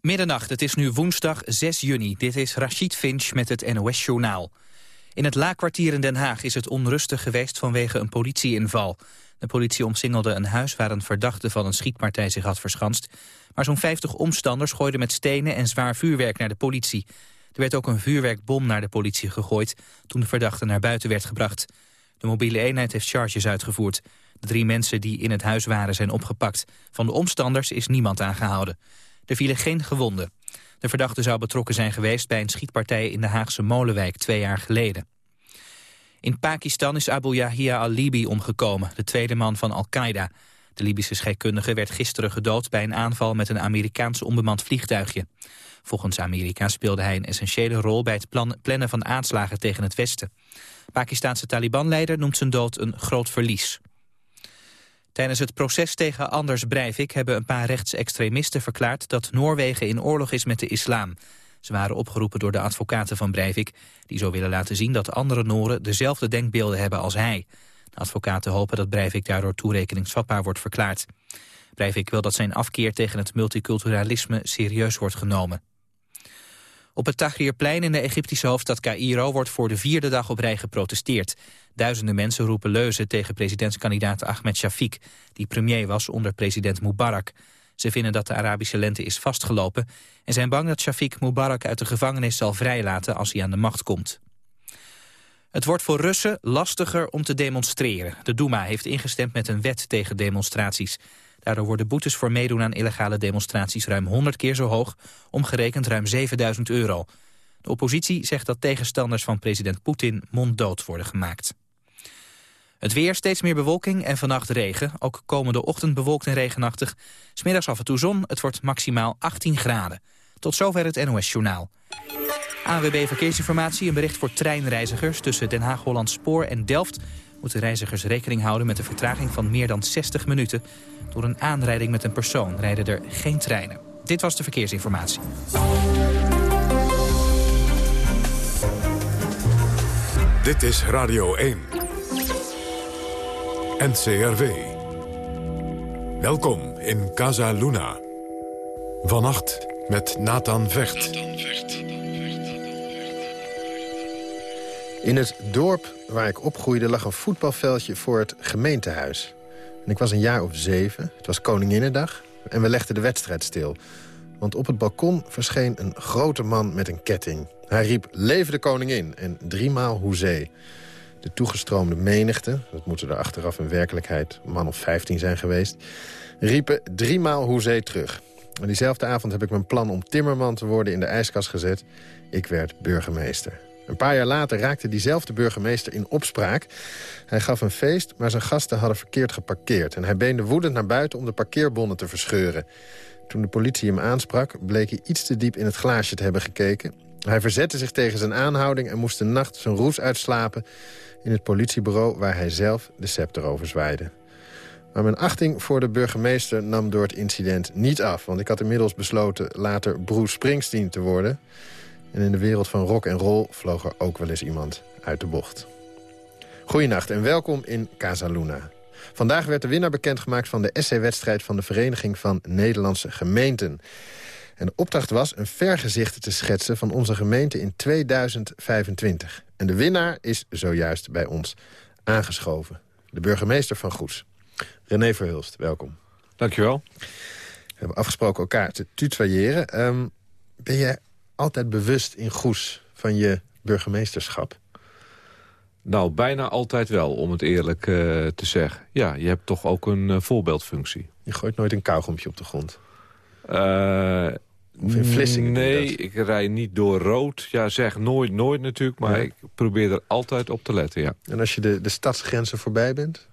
Middernacht, het is nu woensdag 6 juni. Dit is Rachid Finch met het NOS-journaal. In het Laakkwartier in Den Haag is het onrustig geweest vanwege een politieinval. De politie omsingelde een huis waar een verdachte van een schietpartij zich had verschanst. Maar zo'n 50 omstanders gooiden met stenen en zwaar vuurwerk naar de politie. Er werd ook een vuurwerkbom naar de politie gegooid toen de verdachte naar buiten werd gebracht. De mobiele eenheid heeft charges uitgevoerd. De drie mensen die in het huis waren zijn opgepakt. Van de omstanders is niemand aangehouden. Er vielen geen gewonden. De verdachte zou betrokken zijn geweest bij een schietpartij in de Haagse Molenwijk twee jaar geleden. In Pakistan is Abu Yahya al-Libi omgekomen, de tweede man van Al-Qaeda. De Libische scheikundige werd gisteren gedood bij een aanval met een Amerikaans onbemand vliegtuigje. Volgens Amerika speelde hij een essentiële rol bij het plannen van aanslagen tegen het Westen. Pakistanse Taliban-leider noemt zijn dood een groot verlies. Tijdens het proces tegen Anders Breivik hebben een paar rechtsextremisten verklaard dat Noorwegen in oorlog is met de islam. Ze waren opgeroepen door de advocaten van Breivik, die zo willen laten zien dat andere Noren dezelfde denkbeelden hebben als hij. De advocaten hopen dat Breivik daardoor toerekeningsvatbaar wordt verklaard. Breivik wil dat zijn afkeer tegen het multiculturalisme serieus wordt genomen. Op het Tahrirplein in de Egyptische hoofdstad Cairo wordt voor de vierde dag op rij geprotesteerd. Duizenden mensen roepen leuzen tegen presidentskandidaat Ahmed Shafiq, die premier was onder president Mubarak. Ze vinden dat de Arabische lente is vastgelopen en zijn bang dat Shafiq Mubarak uit de gevangenis zal vrijlaten als hij aan de macht komt. Het wordt voor Russen lastiger om te demonstreren. De Duma heeft ingestemd met een wet tegen demonstraties. Daardoor worden boetes voor meedoen aan illegale demonstraties ruim 100 keer zo hoog, omgerekend ruim 7000 euro. De oppositie zegt dat tegenstanders van president Poetin monddood worden gemaakt. Het weer, steeds meer bewolking en vannacht regen. Ook komende ochtend bewolkt en regenachtig. Smiddags af en toe zon, het wordt maximaal 18 graden. Tot zover het NOS Journaal. AWB Verkeersinformatie, een bericht voor treinreizigers... tussen Den Haag-Holland Spoor en Delft... moeten reizigers rekening houden met een vertraging van meer dan 60 minuten. Door een aanrijding met een persoon rijden er geen treinen. Dit was de verkeersinformatie. Dit is Radio 1. NCRV. Welkom in Casa Luna. Vannacht met Nathan Vecht. In het dorp waar ik opgroeide lag een voetbalveldje voor het gemeentehuis. En ik was een jaar of zeven, het was Koninginnedag... en we legden de wedstrijd stil. Want op het balkon verscheen een grote man met een ketting. Hij riep, leven de koningin, en driemaal hoezee. De toegestroomde menigte, dat moeten er achteraf in werkelijkheid... man of vijftien zijn geweest, riepen driemaal hoezee terug. En diezelfde avond heb ik mijn plan om timmerman te worden in de ijskast gezet. Ik werd burgemeester. Een paar jaar later raakte diezelfde burgemeester in opspraak. Hij gaf een feest, maar zijn gasten hadden verkeerd geparkeerd. En hij beende woedend naar buiten om de parkeerbonnen te verscheuren. Toen de politie hem aansprak, bleek hij iets te diep in het glaasje te hebben gekeken. Hij verzette zich tegen zijn aanhouding en moest de nacht zijn roes uitslapen... in het politiebureau waar hij zelf de scepter over zwaaide. Maar mijn achting voor de burgemeester nam door het incident niet af... want ik had inmiddels besloten later Bruce Springsteen te worden... En in de wereld van rock en roll vloog er ook wel eens iemand uit de bocht. Goedenacht en welkom in Casa Luna. Vandaag werd de winnaar bekendgemaakt van de essay-wedstrijd... van de Vereniging van Nederlandse Gemeenten. En de opdracht was een vergezicht te schetsen van onze gemeente in 2025. En de winnaar is zojuist bij ons aangeschoven. De burgemeester van Goes. René Verhulst, welkom. Dankjewel. We hebben afgesproken elkaar te tutoyeren. Um, ben je altijd bewust in Goes van je burgemeesterschap? Nou, bijna altijd wel, om het eerlijk uh, te zeggen. Ja, je hebt toch ook een uh, voorbeeldfunctie. Je gooit nooit een kauwgompje op de grond? Uh, of in Vlissingen? Nee, ik rij niet door rood. Ja, zeg nooit, nooit natuurlijk, maar ja. ik probeer er altijd op te letten, ja. En als je de, de stadsgrenzen voorbij bent?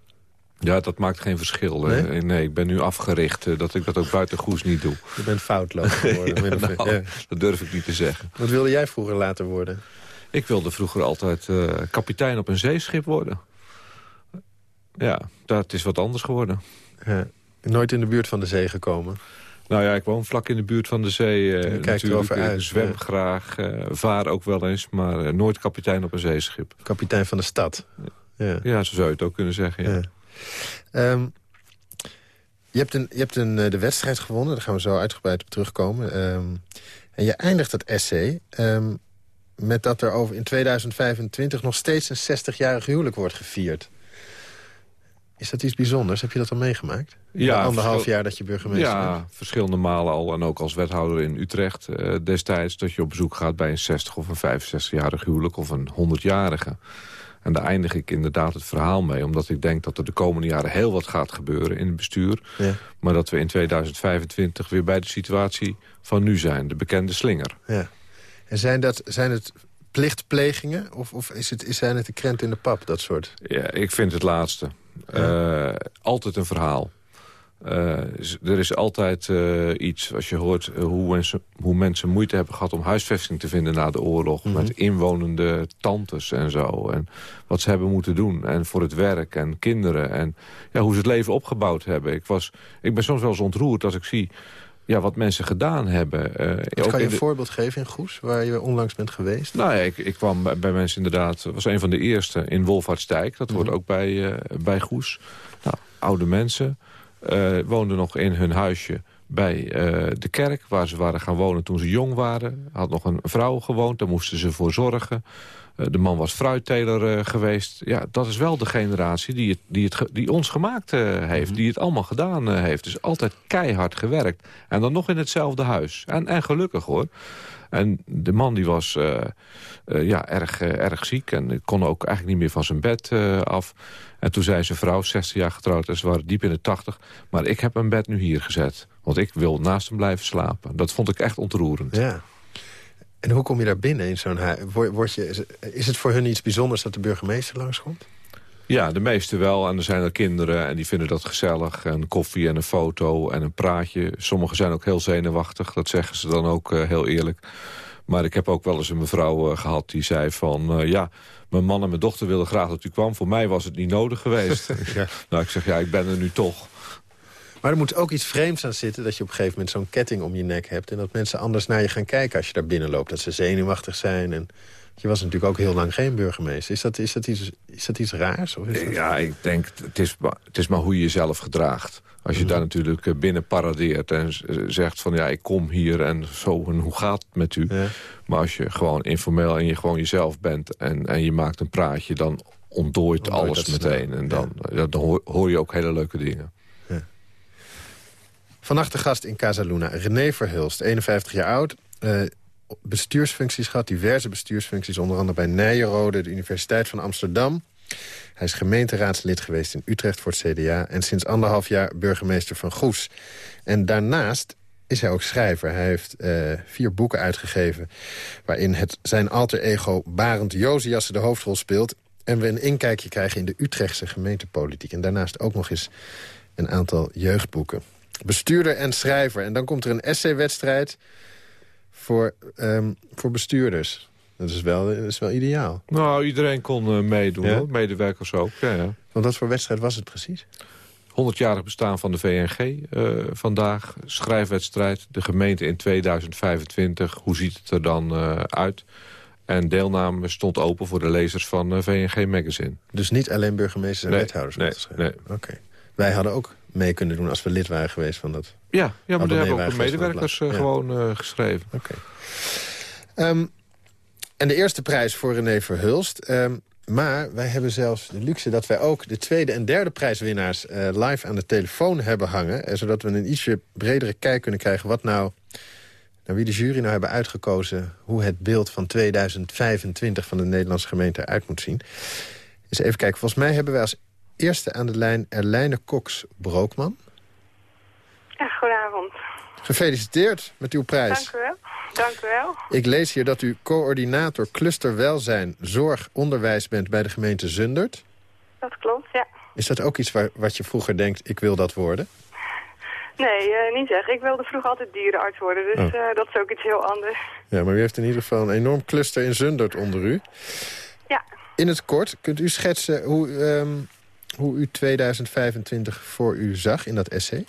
Ja, dat maakt geen verschil. Nee, nee ik ben nu afgericht dat ik dat ook buiten Goes niet doe. Je bent foutloos geworden. ja, nou, ja. Dat durf ik niet te zeggen. Wat wilde jij vroeger later worden? Ik wilde vroeger altijd uh, kapitein op een zeeschip worden. Ja, dat is wat anders geworden. Ja. Nooit in de buurt van de zee gekomen? Nou ja, ik woon vlak in de buurt van de zee. Uh, je kijkt erover uit. zwem ja. graag, uh, vaar ook wel eens, maar nooit kapitein op een zeeschip. Kapitein van de stad? Ja, ja zo zou je het ook kunnen zeggen, ja. Um, Je hebt, een, je hebt een, de wedstrijd gewonnen, daar gaan we zo uitgebreid op terugkomen. Ehm, en je eindigt dat essay ehm, met dat er over in 2025 nog steeds een 60-jarig huwelijk wordt gevierd. Is dat iets bijzonders? Heb je dat al meegemaakt? Ja, anderhalf jaar dat je burgemeester ja, bent? verschillende malen al. En ook als wethouder in Utrecht uh, destijds... dat je op bezoek gaat bij een 60 of een 65-jarig huwelijk of een 100-jarige. En daar eindig ik inderdaad het verhaal mee. Omdat ik denk dat er de komende jaren heel wat gaat gebeuren in het bestuur. Ja. Maar dat we in 2025 weer bij de situatie van nu zijn. De bekende slinger. Ja. En zijn, dat, zijn het plichtplegingen? Of, of is het, zijn het de krent in de pap, dat soort? Ja, ik vind het laatste. Uh, altijd een verhaal. Uh, er is altijd uh, iets, als je hoort hoe, mensen, hoe mensen moeite hebben gehad... om huisvesting te vinden na de oorlog... Mm -hmm. met inwonende tantes en zo. En wat ze hebben moeten doen. En voor het werk en kinderen. En ja, hoe ze het leven opgebouwd hebben. Ik, was, ik ben soms wel eens ontroerd als ik zie ja, wat mensen gedaan hebben. Uh, kan je een voorbeeld geven in Goes, waar je onlangs bent geweest? Nou ja, ik, ik kwam bij, mensen inderdaad... was een van de eerste in Wolvaartsdijk. Dat mm hoort ook bij, uh, bij Goes. Nou, oude mensen uh, woonden nog in hun huisje bij uh, de kerk... waar ze waren gaan wonen toen ze jong waren. Had nog een vrouw gewoond, daar moesten ze voor zorgen. Uh, de man was fruitteler geweest. Ja, dat is wel de generatie die, het, die, het, die ons gemaakt heeft. Mm Die het allemaal gedaan heeft. Dus altijd keihard gewerkt. En dan nog in hetzelfde huis. En, en gelukkig hoor. En de man die was uh, uh, ja, erg, uh, erg ziek en kon ook eigenlijk niet meer van zijn bed af. En toen zei zijn vrouw, 60 jaar getrouwd en ze waren diep in de 80... maar ik heb mijn bed nu hier gezet, want ik wil naast hem blijven slapen. Dat vond ik echt ontroerend. Ja. En hoe kom je daar binnen in zo'n huis? Word je, is het voor hun iets bijzonders dat de burgemeester langskomt? Ja, de meeste wel. En er zijn er kinderen en die vinden dat gezellig. En koffie en een foto en een praatje. Sommigen zijn ook heel zenuwachtig, dat zeggen ze dan ook uh, heel eerlijk. Maar ik heb ook wel eens een mevrouw uh, gehad die zei van... Uh, ja, mijn man en mijn dochter wilden graag dat u kwam. Voor mij was het niet nodig geweest. ja. Nou, ik zeg, ja, ik ben er nu toch. Maar er moet ook iets vreemds aan zitten... dat je op een gegeven moment zo'n ketting om je nek hebt... en dat mensen anders naar je gaan kijken als je daar binnenloopt. Dat ze zenuwachtig zijn en... Je was natuurlijk ook heel lang geen burgemeester. Is dat, is dat, iets, is dat iets raars? Of is dat... Ja, ik denk, het is, het is maar hoe je jezelf gedraagt. Als je daar natuurlijk eh, binnen paradeert en zegt van... ja, ik kom hier en zo, en hoe gaat het met u? Ja. Maar als je gewoon informeel en je gewoon jezelf bent... en, en je maakt een praatje, dan ontdooit alles meteen. En dan, ja. dan hoor, hoor, je ook hele leuke dingen. Ja. Vannacht de gast in Casa Luna, René Verhulst, 51 jaar oud... Uh, bestuursfuncties gehad, diverse bestuursfuncties... onder andere bij Nijenrode, de Universiteit van Amsterdam. Hij is gemeenteraadslid geweest in Utrecht voor het CDA... en sinds anderhalf jaar burgemeester van Goes. En daarnaast is hij ook schrijver. Hij heeft uh, vier boeken uitgegeven... waarin het zijn alter ego Barend Josias de hoofdrol speelt... en we een inkijkje krijgen in de Utrechtse gemeentepolitiek. En daarnaast ook nog eens een aantal jeugdboeken. Bestuurder en schrijver. En dan komt er een essaywedstrijd voor, um, voor bestuurders. Dat is wel, dat is wel ideaal. Nou, iedereen kon uh, meedoen, ja? hoor. medewerkers ook. Ja, ja. Want wat voor wedstrijd was het precies? 100-jarig bestaan van de VNG uh, vandaag. Schrijfwedstrijd, de gemeente in 2025. Hoe ziet het er dan uh, uit? En deelname stond open voor de lezers van VNG Magazine. Dus niet alleen burgemeesters en nee, wethouders nee, nee. Oké. Wij hadden ook mee kunnen doen als we lid waren geweest van dat... Ja, ja maar daar hebben ook de medewerkers ja. gewoon geschreven. Oké. Okay. Um, en de eerste prijs voor René Verhulst. Um, maar wij hebben zelfs de luxe dat wij ook de tweede en derde prijswinnaars uh, live aan de telefoon hebben hangen. Uh, zodat we een ietsje bredere kijk kunnen krijgen wat nou, nou wie de jury nou hebben uitgekozen... hoe het beeld van 2025 van de Nederlandse gemeente eruit moet zien. Eens even kijken, volgens mij hebben wij als eerste aan de lijn Erlijne Cox-Brookman. Ja, goedenavond. Gefeliciteerd met uw prijs. Dank u wel. Dank u wel. Ik lees hier dat u coördinator cluster welzijn, zorg, onderwijs bent bij de gemeente Zundert. Dat klopt, ja. Is dat ook iets waar, wat je vroeger denkt, ik wil dat worden? Nee, uh, niet zeggen. Ik wilde vroeger altijd dierenarts worden, dus oh. uh, dat is ook iets heel anders. Ja, maar u heeft in ieder geval een enorm cluster in Zundert onder u. Ja. In het kort, kunt u schetsen hoe, um, hoe u 2025 voor u zag in dat essay?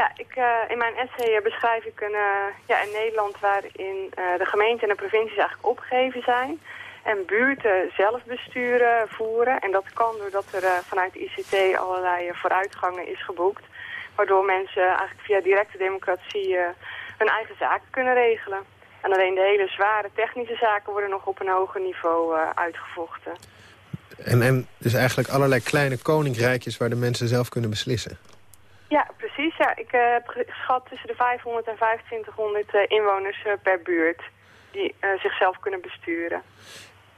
Ja, ik, uh, in mijn essay beschrijf ik een, uh, ja, Nederland waarin de gemeenten en de provincies eigenlijk opgegeven zijn. En buurten zelf besturen voeren. En dat kan doordat er vanuit de ICT allerlei vooruitgangen is geboekt. Waardoor mensen eigenlijk via directe democratie hun eigen zaken kunnen regelen. En alleen de hele zware technische zaken worden nog op een hoger niveau uitgevochten. En, en dus eigenlijk allerlei kleine koninkrijkjes waar de mensen zelf kunnen beslissen? Ja, precies. Ja. Ik heb geschat tussen de 500 en 2500 inwoners per buurt die zichzelf kunnen besturen.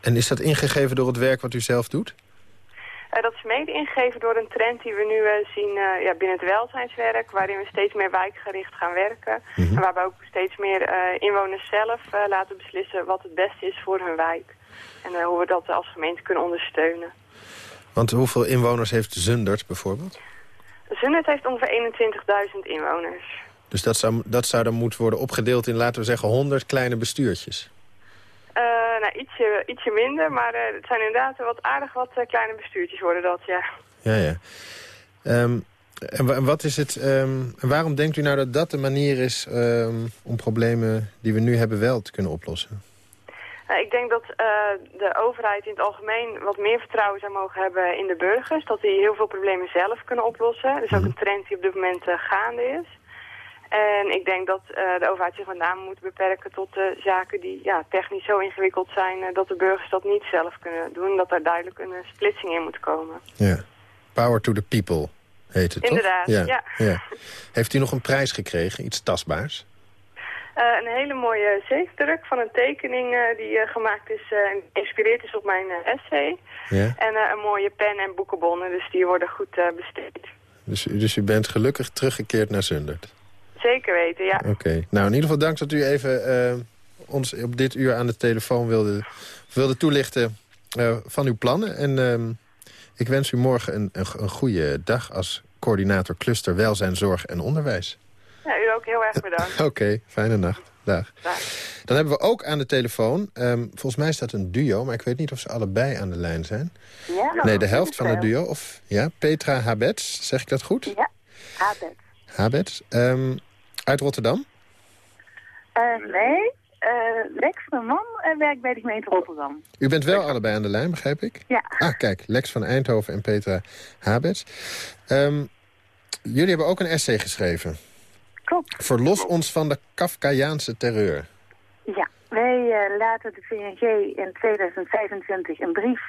En is dat ingegeven door het werk wat u zelf doet? Uh, dat is mede ingegeven door een trend die we nu uh, zien uh, ja, binnen het welzijnswerk... waarin we steeds meer wijkgericht gaan werken. Mhm. En waarbij ook steeds meer inwoners zelf laten beslissen wat het beste is voor hun wijk. En hoe we dat als gemeente kunnen ondersteunen. Want hoeveel inwoners heeft Zundert bijvoorbeeld? Zundert heeft ongeveer 21.000 inwoners. Dus dat zou, dat zou dan moeten worden opgedeeld in, laten we zeggen, 100 kleine bestuurtjes? Uh, nou, ietsje, ietsje minder, maar uh, het zijn inderdaad wat aardig wat uh, kleine bestuurtjes worden dat, ja. Ja, ja. Um, en wat is het, um, waarom denkt u nou dat dat de manier is um, om problemen die we nu hebben wel te kunnen oplossen? Nou, ik denk dat de overheid in het algemeen wat meer vertrouwen zou mogen hebben in de burgers. Dat die heel veel problemen zelf kunnen oplossen. Dat is ook een trend die op dit moment gaande is. En ik denk dat uh, de overheid zich met name moet beperken tot zaken die ja, technisch zo ingewikkeld zijn... Dat de burgers dat niet zelf kunnen doen. Dat er duidelijk een splitsing in moet komen. Ja. Power to the people heet het, Inderdaad, toch? ja. ja. Heeft u nog een prijs gekregen, iets tastbaars? Een hele mooie zeefdruk van een tekening die gemaakt is en geïnspireerd is op mijn essay. Ja. En een mooie pen en boekenbonnen, dus die worden goed besteed. Dus, dus u bent gelukkig teruggekeerd naar Zundert? Zeker weten, ja. Oké. Nou, in ieder geval dank dat u even ons op dit uur aan de telefoon wilde, wilde toelichten van uw plannen. En uh, ik wens u morgen een, een, een goede dag als coördinator cluster welzijn, zorg en onderwijs. Ook heel erg bedankt. Oké, okay, fijne nacht. Dag. Dag. Dan hebben we ook aan de telefoon, um, volgens mij is dat een duo... maar ik weet niet of ze allebei aan de lijn zijn. Ja, nee, de helft van het duo. Of, ja, Petra Habets, zeg ik dat goed? Ja, Habets. Habets. Um, uit Rotterdam? Uh, nee, uh, Lex, mijn man, uh, werkt bij de gemeente Rotterdam. U bent wel allebei aan de lijn, begrijp ik? Ja. Ah, kijk, Lex van Eindhoven en Petra Habets. Um, jullie hebben ook een essay geschreven. Klopt. Verlos ons van de Kafkaiaanse terreur. Ja, wij laten de VNG in 2025 een brief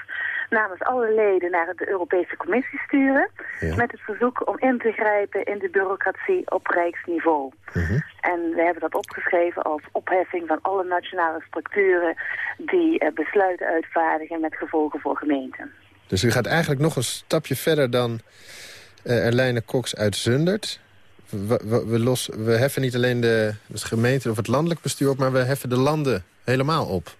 namens alle leden naar de Europese Commissie sturen... Ja. met het verzoek om in te grijpen in de bureaucratie op rijksniveau. Uh -huh. En we hebben dat opgeschreven als opheffing van alle nationale structuren... die uh, besluiten uitvaardigen met gevolgen voor gemeenten. Dus u gaat eigenlijk nog een stapje verder dan uh, Erlijne Cox uit Zundert... We, we, we, we heffen niet alleen de, de gemeente of het landelijk bestuur op... maar we heffen de landen helemaal op.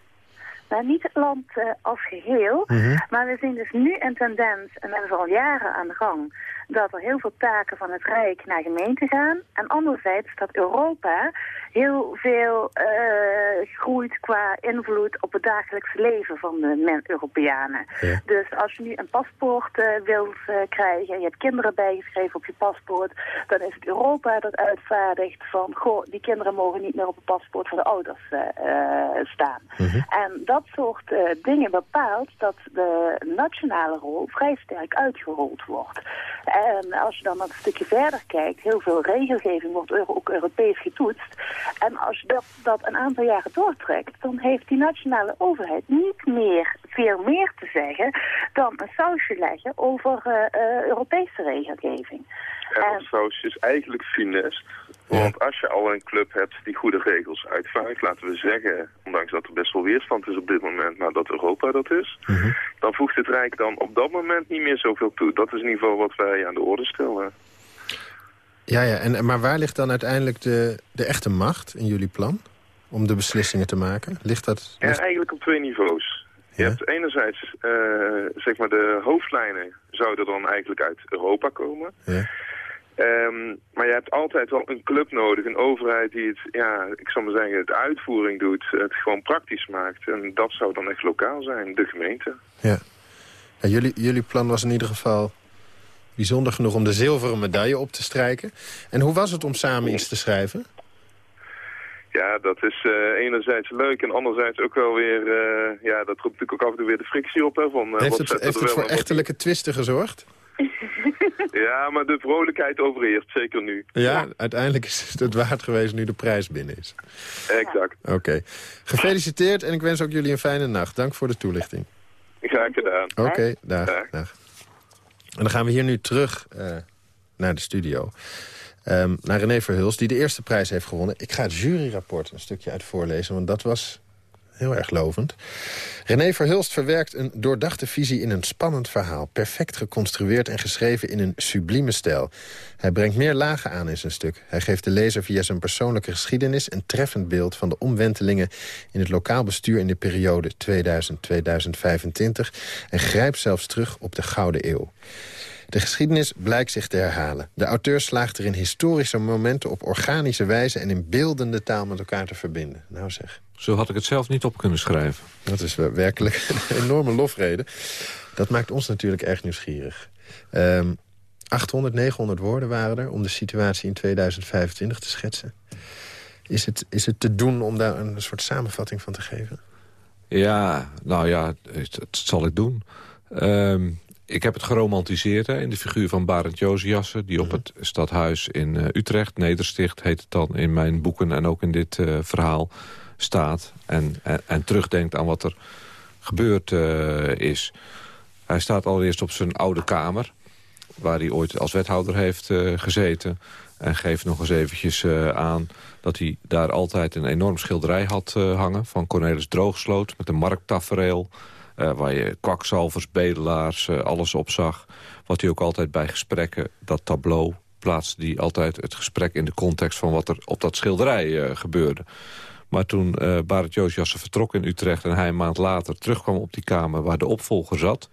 Nou, niet het land uh, als geheel, uh -huh. maar we zien dus nu een tendens, en dat is al jaren aan de gang, dat er heel veel taken van het Rijk naar gemeenten gaan. En anderzijds dat Europa heel veel uh, groeit qua invloed op het dagelijkse leven van de Europeanen. Ja. Dus als je nu een paspoort uh, wilt krijgen en je hebt kinderen bijgeschreven op je paspoort, dan is het Europa dat uitvaardigt van, goh, die kinderen mogen niet meer op het paspoort van de ouders staan. Uh -huh. En dat soort dingen bepaalt dat de nationale rol vrij sterk uitgerold wordt. En als je dan een stukje verder kijkt, heel veel regelgeving wordt ook Europees getoetst. En als je dat, dat een aantal jaren doortrekt, dan heeft die nationale overheid niet meer veel meer te zeggen dan een sausje leggen over uh, uh, Europese regelgeving. En dat sausje is eigenlijk finest. Want als je al een club hebt die goede regels uitvaardigt, laten we zeggen, ondanks dat er best wel weerstand is op dit moment, maar dat Europa dat is, uh -huh. dan voegt het Rijk dan op dat moment niet meer zoveel toe. Dat is in ieder geval wat wij aan de orde stellen. Ja, ja. En, maar waar ligt dan uiteindelijk de, de echte macht in jullie plan? Om de beslissingen te maken? Ligt dat... Ja, eigenlijk op twee niveaus. Je hebt enerzijds, uh, zeg maar, de hoofdlijnen zouden dan eigenlijk uit Europa komen. Ja. Um, maar je hebt altijd wel een club nodig, een overheid die het, ja, ik zal maar zeggen, het uitvoering doet, het gewoon praktisch maakt. En dat zou dan echt lokaal zijn, de gemeente. Ja. ja jullie, jullie plan was in ieder geval bijzonder genoeg om de zilveren medaille op te strijken. En hoe was het om samen iets te schrijven? Ja, dat is uh, enerzijds leuk en anderzijds ook wel weer... Uh, ja, dat roept natuurlijk ook af en toe weer de frictie op. Hè, van, uh, heeft wat het, heeft het voor en wat echtelijke twisten gezorgd? Ja, maar de vrolijkheid overheerst, zeker nu. Ja, uiteindelijk is het waard geweest nu de prijs binnen is. Exact. Oké. Gefeliciteerd en ik wens ook jullie een fijne nacht. Dank voor de toelichting. Graag gedaan. Oké, dag, Dag. dag. En dan gaan we hier nu terug eh, naar de studio. Ehm, naar René Verhulst, die de eerste prijs heeft gewonnen. Ik ga het juryrapport een stukje uit voorlezen, want dat was heel erg lovend. René Verhulst verwerkt een doordachte visie in een spannend verhaal. Perfect geconstrueerd en geschreven in een sublieme stijl. Hij brengt meer lagen aan in zijn stuk. Hij geeft de lezer via zijn persoonlijke geschiedenis... een treffend beeld van de omwentelingen in het lokaal bestuur... in de periode 2000-2025 en grijpt zelfs terug op de Gouden Eeuw. De geschiedenis blijkt zich te herhalen. De auteur slaagt erin historische momenten op organische wijze... en in beeldende taal met elkaar te verbinden. Nou zeg, Zo had ik het zelf niet op kunnen schrijven. dat is werkelijk een enorme lofrede. Dat maakt ons natuurlijk erg nieuwsgierig. Ehm 800, 900 woorden waren er om de situatie in 2025 te schetsen. Is het, is het te doen om daar een soort samenvatting van te geven? Ja, nou ja, dat, zal ik doen. Ehm, ik heb het geromantiseerd hè, in de figuur van Barend Josiassen... die op het stadhuis in eh, Utrecht, Nedersticht heet het dan... in mijn boeken en ook in dit eh, verhaal staat. En, en, en terugdenkt aan wat er gebeurd eh, is. Hij staat allereerst op zijn oude kamer... waar hij ooit als wethouder heeft gezeten... en geeft nog eens eventjes aan dat hij daar altijd een enorm schilderij had hangen... van Cornelis Droogsloot met een markttafereel... eh, waar je kwakzalvers, bedelaars, eh, alles op zag. Wat hij ook altijd bij gesprekken, dat tableau plaatste hij altijd het gesprek in de context van wat er op dat schilderij eh, gebeurde. Maar toen eh Barend Josiassen vertrok in Utrecht... en hij een maand later terugkwam op die kamer waar de opvolger zat...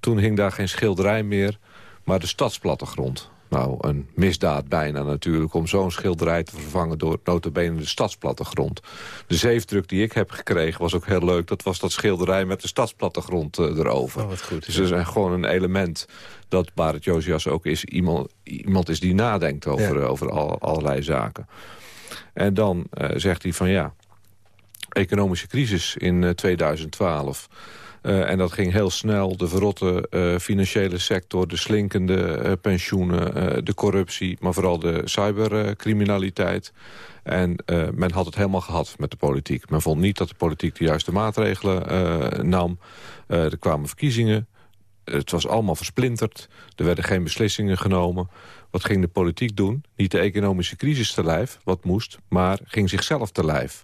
toen hing daar geen schilderij meer, maar de stadsplattegrond. Nou, een misdaad bijna natuurlijk om zo'n schilderij te vervangen... door notabene de stadsplattegrond. De zeefdruk die ik heb gekregen was ook heel leuk. Dat was dat schilderij met de stadsplattegrond eh, erover. Oh, wat goed. Dus er is gewoon een element dat Barend Josias ook is. Iemand, iemand is die nadenkt over, Ja. eh, over al, allerlei zaken. En dan eh, zegt hij van ja, economische crisis in eh, 2012... Eh, en dat ging heel snel. De verrotte eh, financiële sector, de slinkende eh, pensioenen, de corruptie... maar vooral de cybercriminaliteit. en men had het helemaal gehad met de politiek. Men vond niet dat de politiek de juiste maatregelen nam. Er kwamen verkiezingen. Het was allemaal versplinterd. Er werden geen beslissingen genomen. Wat ging de politiek doen? Niet de economische crisis te lijf, wat moest... maar ging zichzelf te lijf.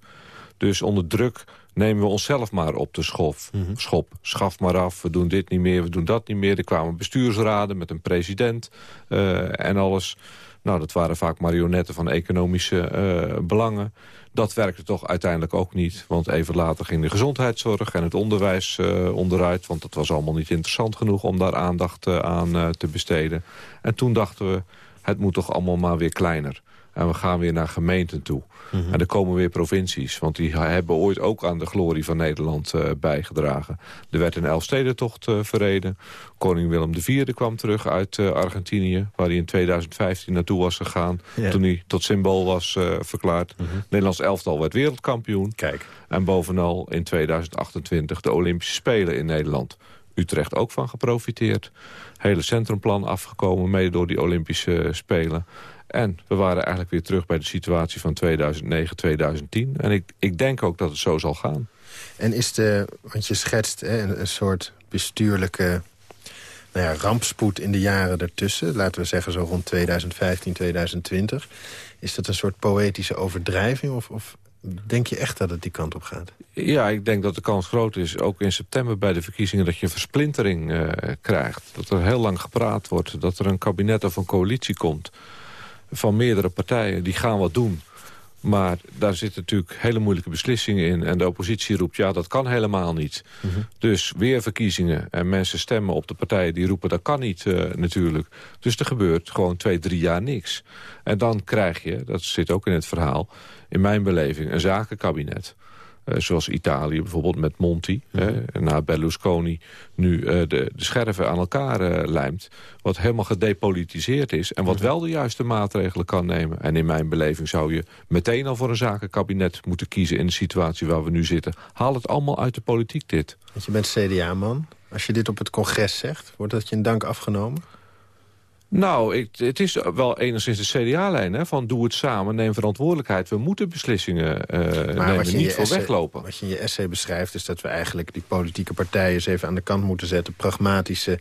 Dus onder druk nemen we onszelf maar op de schof, schop. Schaf maar af, we doen dit niet meer, we doen dat niet meer. Er kwamen bestuursraden met een president eh, en alles. Nou, dat waren vaak marionetten van economische eh, belangen. Dat werkte toch uiteindelijk ook niet. Want even later ging de gezondheidszorg en het onderwijs eh, onderuit. Want dat was allemaal niet interessant genoeg om daar aandacht aan te besteden. En toen dachten we, het moet toch allemaal maar weer kleiner. En we gaan weer naar gemeenten toe. En er komen weer provincies. Want die hebben ooit ook aan de glorie van Nederland eh, bijgedragen. Er werd een Elfstedentocht eh verreden. Koning Willem IV kwam terug uit eh, Argentinië... waar hij in 2015 naartoe was gegaan. Ja. Toen hij tot symbool was verklaard. Nederlands elftal werd wereldkampioen. Kijk. En bovenal in 2028 de Olympische Spelen in Nederland. Utrecht ook van geprofiteerd. Hele centrumplan afgekomen, mede door die Olympische Spelen. En we waren eigenlijk weer terug bij de situatie van 2009, 2010. En ik, ik denk ook dat het zo zal gaan. En is de, want je schetst hè, een, een soort bestuurlijke nou ja, rampspoed in de jaren ertussen. Laten we zeggen zo rond 2015, 2020. Is dat een soort poëtische overdrijving? Of, of denk je echt dat het die kant op gaat? Ja, ik denk dat de kans groot is, ook in september bij de verkiezingen... dat je een versplintering eh, krijgt. Dat er heel lang gepraat wordt. Dat er een kabinet of een coalitie komt van meerdere partijen. Die gaan wat doen. Maar daar zitten natuurlijk hele moeilijke beslissingen in. En de oppositie roept, ja, dat kan helemaal niet. Dus weer verkiezingen. En mensen stemmen op de partijen die roepen, dat kan niet eh, natuurlijk. Dus er gebeurt gewoon twee, drie jaar niks. En dan krijg je, dat zit ook in het verhaal... in mijn beleving, een zakenkabinet. Eh, zoals Italië bijvoorbeeld met Monti. hè, na Berlusconi nu eh, de, de scherven aan elkaar eh, lijmt. Wat helemaal gedepolitiseerd is. En wat wel de juiste maatregelen kan nemen. En in mijn beleving zou je meteen al voor een zakenkabinet moeten kiezen... in de situatie waar we nu zitten. Haal het allemaal uit de politiek dit. Want je bent CDA-man. Als je dit op het congres zegt, wordt dat je een dank afgenomen? Nou, ik, het is wel enigszins de CDA-lijn, van doe het samen, neem verantwoordelijkheid. We moeten beslissingen uh, nemen, niet voor weglopen. Wat je in je essay beschrijft is dat we eigenlijk die politieke partijen eens even aan de kant moeten zetten. Pragmatische,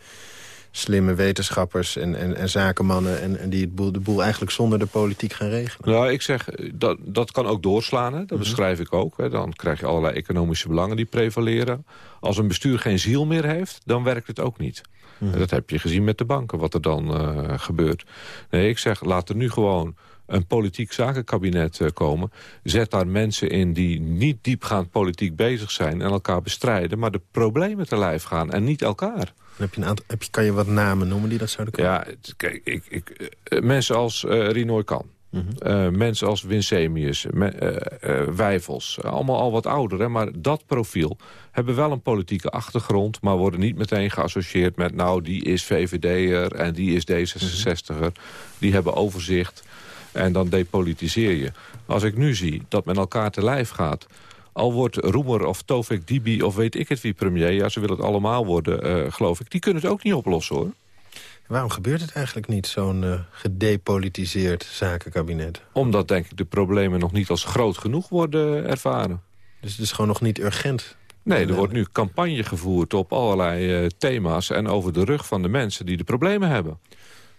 slimme wetenschappers en, en, en zakenmannen... En, en die het boel, de boel eigenlijk zonder de politiek gaan regelen. Nou, ik zeg, dat, dat kan ook doorslaan, hè. dat mhm. beschrijf ik ook. Hè. Dan krijg je allerlei economische belangen die prevaleren. Als een bestuur geen ziel meer heeft, dan werkt het ook niet. Dat heb je gezien met de banken, wat er dan uh, gebeurt. Nee, ik zeg, laat er nu gewoon een politiek zakenkabinet uh, komen. Zet daar mensen in die niet diepgaand politiek bezig zijn... en elkaar bestrijden, maar de problemen te lijf gaan en niet elkaar. Heb je een aantal, heb je, kan je wat namen noemen die dat zouden kunnen? Ja, kijk, ik, ik, uh, mensen als uh, Rinoy Kan. Mm -hmm. mensen als Winsemius, Wijfels, allemaal al wat ouder. Hè, maar dat profiel hebben wel een politieke achtergrond... maar worden niet meteen geassocieerd met... nou, die is VVD'er en die is D66'er. Mhm. Die hebben overzicht en dan depolitiseer je. Als ik nu zie dat men elkaar te lijf gaat... Al wordt Roemer of Tovik Dibi of weet ik het wie premier... ja, ze willen het allemaal worden, geloof ik. Die kunnen het ook niet oplossen, hoor. Waarom gebeurt het eigenlijk niet, zo'n uh, gedepolitiseerd zakenkabinet? Omdat, denk ik, de problemen nog niet als groot genoeg worden ervaren. Dus het is gewoon nog niet urgent? Nee, er wordt nu campagne gevoerd op allerlei uh, thema's... en over de rug van de mensen die de problemen hebben.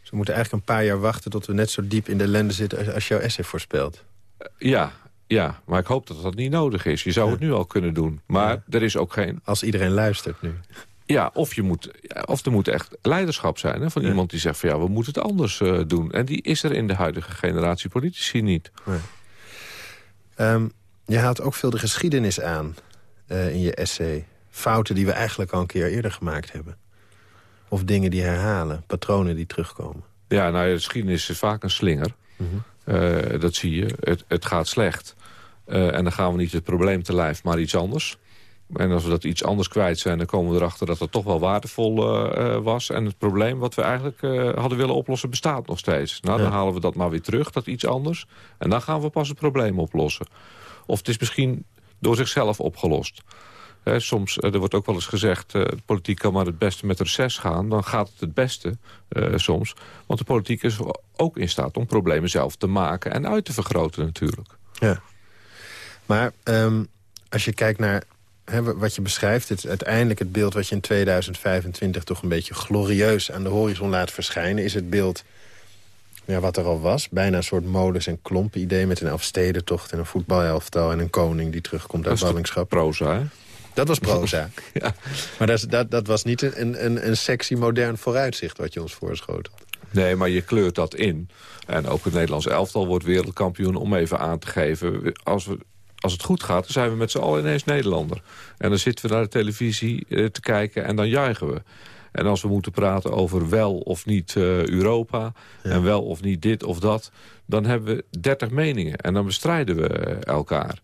Dus we moeten eigenlijk een paar jaar wachten... tot we net zo diep in de ellende zitten als jouw essay voorspelt. ja, ja, maar ik hoop dat dat niet nodig is. Je zou het nu al kunnen doen. Maar er is ook geen... Als iedereen luistert nu. Ja, of, je moet, of er moet echt leiderschap zijn hè, van iemand die zegt... van ja, we moeten het anders uh, doen. En die is er in de huidige generatie politici niet. Um, je haalt ook veel de geschiedenis aan uh, in je essay. Fouten die we eigenlijk al een keer eerder gemaakt hebben. Of dingen die herhalen, patronen die terugkomen. Ja, nou de geschiedenis is vaak een slinger. Mm -hmm. uh, dat zie je. Het, het gaat slecht. En dan gaan we niet het probleem te lijf, maar iets anders. En als we dat iets anders kwijt zijn, dan komen we erachter dat het toch wel waardevol uh, was. En het probleem wat we eigenlijk uh, hadden willen oplossen bestaat nog steeds. Nou, dan halen we dat maar weer terug, dat iets anders. En dan gaan we pas het probleem oplossen. Of het is misschien door zichzelf opgelost. He, soms, er wordt ook wel eens gezegd, uh, de politiek kan maar het beste met reces gaan. Dan gaat het het beste uh, soms. Want de politiek is ook in staat om problemen zelf te maken en uit te vergroten natuurlijk. Ja. Maar um, als je kijkt naar wat je beschrijft... Het, uiteindelijk het beeld wat je in 2025 toch een beetje glorieus aan de horizon laat verschijnen... is het beeld ja, wat er al was. Bijna een soort modus- en klompen idee met een elfstedentocht... en een voetbalelftal en een koning die terugkomt uit ballingschap. proza, hè? Dat was proza. ja. Maar dat, dat, dat was niet een, een, een sexy, modern vooruitzicht wat je ons voorschoot. Nee, maar je kleurt dat in. En ook het Nederlands elftal wordt wereldkampioen om even aan te geven. Als we als het goed gaat, dan zijn we met z'n allen ineens Nederlander. En dan zitten we naar de televisie eh, te kijken en dan juichen we. En als we moeten praten over wel of niet uh, Europa... en wel of niet dit of dat... dan hebben we dertig meningen en dan bestrijden we eh, elkaar.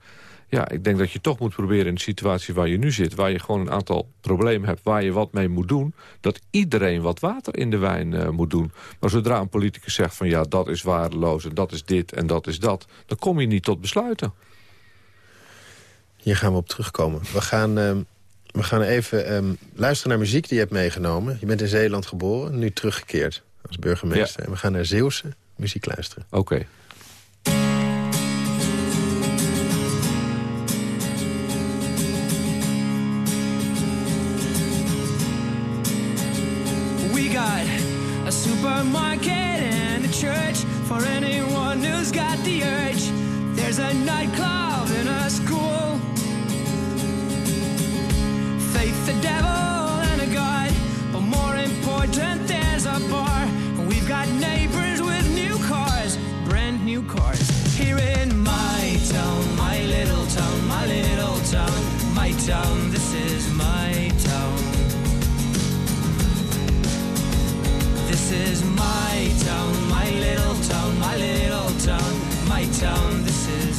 Ja, ik denk dat je toch moet proberen in de situatie waar je nu zit... waar je gewoon een aantal problemen hebt waar je wat mee moet doen... dat iedereen wat water in de wijn uh, moet doen. Maar zodra een politicus zegt van ja, dat is waardeloos... en dat is dit en dat is dat... dan kom je niet tot besluiten. Hier gaan we op terugkomen. We gaan, uh, we gaan even uh, luisteren naar muziek die je hebt meegenomen. Je bent in Zeeland geboren, nu teruggekeerd als burgemeester. Ja. En we gaan naar Zeeuwse muziek luisteren. Oké. Okay. a supermarket and a church for anyone who's got the urge. There's a nightclub in a school. Faith, the devil, and a God. But more important, there's a bar. We've got neighbors with new cars, brand new cars. Here in my town, my little town, my little town, my town, this is my town. This is my town, my little town, my little town, my town, this is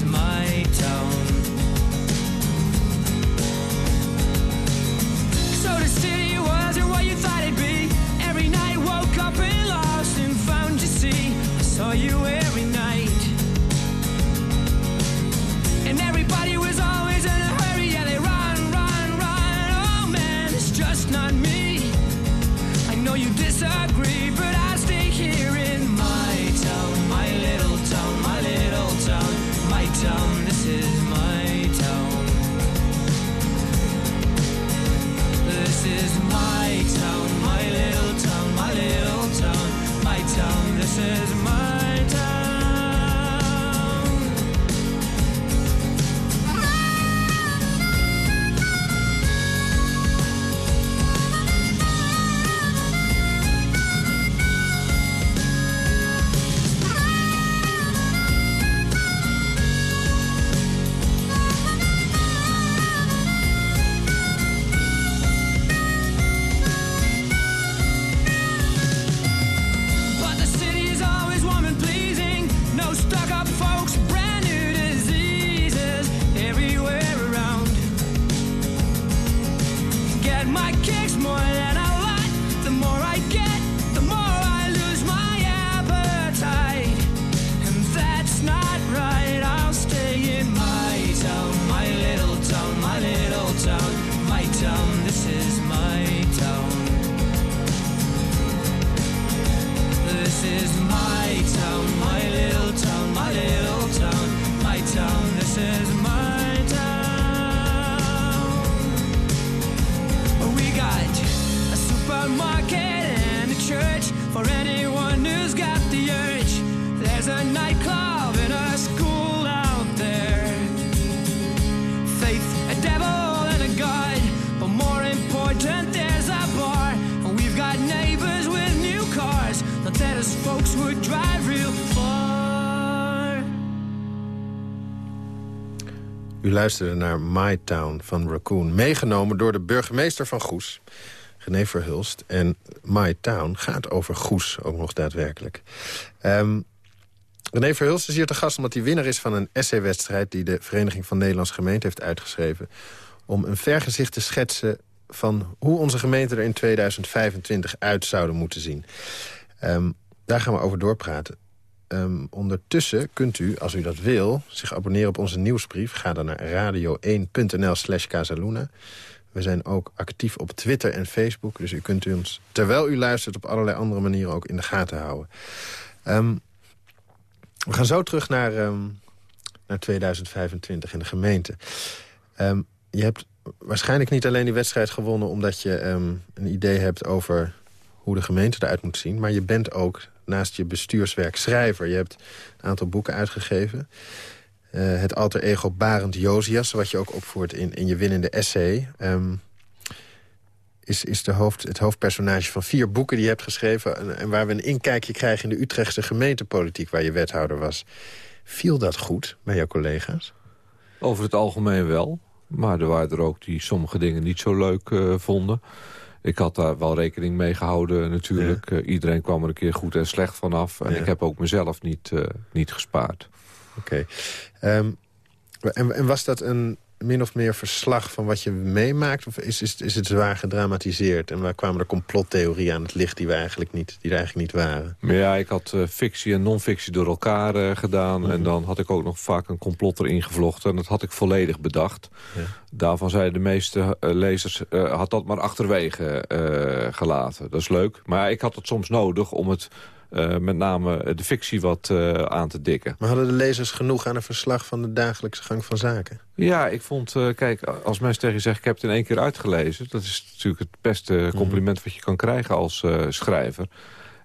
U luisterde naar My Town van Raccoon. Meegenomen door de burgemeester van Goes, René Verhulst. En My Town gaat over Goes, ook nog daadwerkelijk. Ehm René Verhulst is hier te gast omdat hij winnaar is van een essay-wedstrijd... die de Vereniging van Nederlandse Gemeenten heeft uitgeschreven... om een vergezicht te schetsen van hoe onze gemeenten er in 2025 uit zouden moeten zien. Ehm, daar gaan we over doorpraten. Ehm, ondertussen kunt u, als u dat wil, zich abonneren op onze nieuwsbrief. Ga dan naar radio1.nl slash Casaluna. We zijn ook actief op Twitter en Facebook. Dus u kunt ons, terwijl u luistert, op allerlei andere manieren ook in de gaten houden. Ehm, we gaan zo terug naar, ehm, naar 2025 in de gemeente. Je hebt waarschijnlijk niet alleen die wedstrijd gewonnen... omdat je een idee hebt over hoe de gemeente eruit moet zien... maar je bent ook naast je bestuurswerk schrijver. Je hebt een aantal boeken uitgegeven. Eh, het alter ego Barend Josias, wat je ook opvoert in, in je winnende essay... Ehm, is, is de hoofd, het hoofdpersonage van vier boeken die je hebt geschreven... En, en waar we een inkijkje krijgen in de Utrechtse gemeentepolitiek... waar je wethouder was. Viel dat goed bij jouw collega's? Over het algemeen wel. Maar er waren er ook die sommige dingen niet zo leuk eh, vonden. Ik had daar wel rekening mee gehouden natuurlijk. Eh, iedereen kwam er een keer goed en slecht vanaf. En Ja. ik heb ook mezelf niet, eh, niet gespaard. Oké. Ehm, en, en was dat een min of meer verslag van wat je meemaakt? Of is, is, is het zwaar gedramatiseerd? En waar kwamen er complottheorieën aan het licht die, we eigenlijk niet, die er eigenlijk niet waren? Maar ja, ik had eh, fictie en non-fictie door elkaar eh, gedaan. En dan had ik ook nog vaak een complot erin gevlochten. En dat had ik volledig bedacht. Ja. Daarvan zeiden de meeste eh, lezers... had dat maar achterwege gelaten. Dat is leuk. Maar ik had het soms nodig om het... eh, met name de fictie wat eh, aan te dikken. Maar hadden de lezers genoeg aan een verslag van de dagelijkse gang van zaken? Ja, ik vond, eh, kijk, als mensen tegen je zeggen... ik heb het in één keer uitgelezen... dat is natuurlijk het beste compliment wat je kan krijgen als schrijver.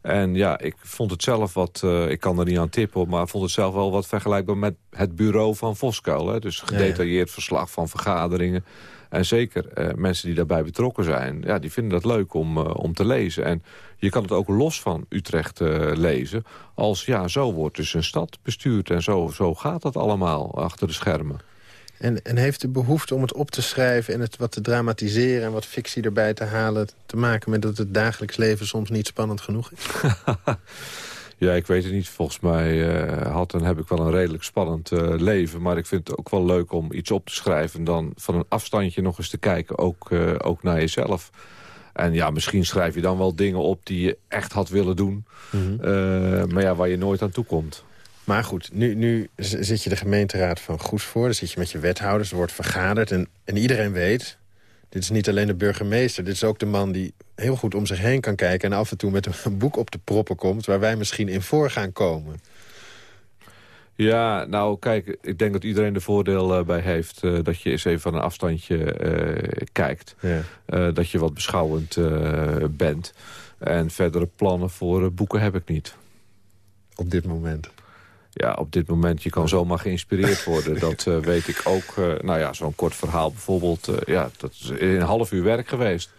En ja, ik vond het zelf wat... ik kan er niet aan tippen, maar vond het zelf wel wat vergelijkbaar... met het bureau van Voskuil. Hè? Dus gedetailleerd verslag van vergaderingen. En zeker eh, mensen die daarbij betrokken zijn... Ja, die vinden dat leuk om, eh, om te lezen. En je kan het ook los van Utrecht eh, lezen... als ja, zo wordt dus een stad bestuurd... en zo, zo gaat dat allemaal achter de schermen. En, en heeft de behoefte om het op te schrijven en het wat te dramatiseren... en wat fictie erbij te halen te maken met dat het dagelijks leven soms niet spannend genoeg is? Ja, ik weet het niet. Volgens mij eh, had en heb ik wel een redelijk spannend eh, leven. Maar ik vind het ook wel leuk om iets op te schrijven... en dan van een afstandje nog eens te kijken, ook, eh, ook naar jezelf. En ja, misschien schrijf je dan wel dingen op die je echt had willen doen. Eh, maar ja, waar je nooit aan toe komt. Maar goed, nu, nu zit je de gemeenteraad van Goes voor. Dan zit je met je wethouders, er wordt vergaderd. En, en iedereen weet, dit is niet alleen de burgemeester... dit is ook de man die heel goed om zich heen kan kijken... en af en toe met een boek op de proppen komt... waar wij misschien in voor gaan komen. Ja, nou kijk, ik denk dat iedereen er voordeel eh, bij heeft... eh, dat je eens even van een afstandje eh, kijkt. Ja. Dat je wat beschouwend bent. En verdere plannen voor boeken heb ik niet. Op dit moment. Ja, op dit moment, je kan zomaar geïnspireerd worden. Dat weet ik ook. nou ja, zo'n kort verhaal bijvoorbeeld. ja, dat is in een half uur werk geweest.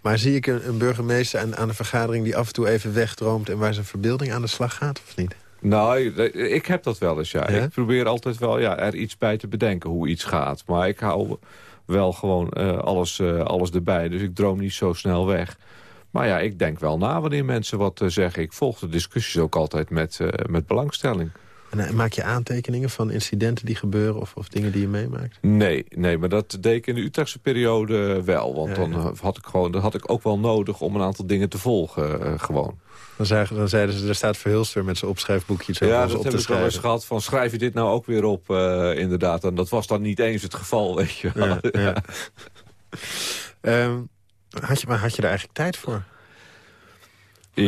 Maar zie ik een, een burgemeester aan, aan de vergadering... die af en toe even wegdroomt en waar zijn verbeelding aan de slag gaat, of niet? Nou, ik- ik heb dat wel eens, ja. Ja? Ik probeer altijd wel ja, er iets bij te bedenken hoe iets gaat. Maar ik hou wel gewoon eh, alles, eh, alles erbij. Dus ik droom niet zo snel weg. Maar ja, ik denk wel na wanneer mensen wat eh, zeggen. Ik volg de discussies ook altijd met, eh, met belangstelling. En eh, maak je aantekeningen van incidenten die gebeuren... of, of dingen die je meemaakt? Nee, nee, maar dat deed ik in de Utrechtse periode wel. Want Ja, dan ja. eh, had ik gewoon, dat had ik ook wel nodig om een aantal dingen te volgen. eh, gewoon. Dan, zagen, dan zeiden ze, er staat Verhulster met zijn opschrijfboekje... over Ja, dat op heb te ik wel eens gehad. Van schrijf je dit nou ook weer op, inderdaad. En dat was dan niet eens het geval, weet je wel. Ja, ja. Ehm, had, je, maar had je daar eigenlijk tijd voor?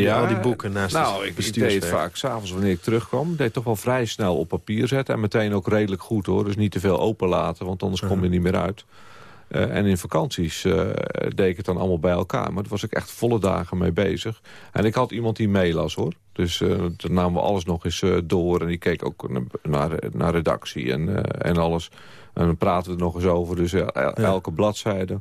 Al die boeken naast nou, het ik, deed het vaak s'avonds wanneer ik terugkwam. Ik deed toch wel vrij snel op papier zetten. En meteen ook redelijk goed hoor. Dus niet te veel openlaten, want anders kom je niet meer uit. Eh, en in vakanties eh, deed ik het dan allemaal bij elkaar. Maar daar was ik echt volle dagen mee bezig. En ik had iemand die meelas hoor. Dus eh dan namen we alles nog eens eh, door. En die keek ook naar, naar, redactie en, eh, en alles. En dan praten we er nog eens over. Dus ja, el- elke bladzijde.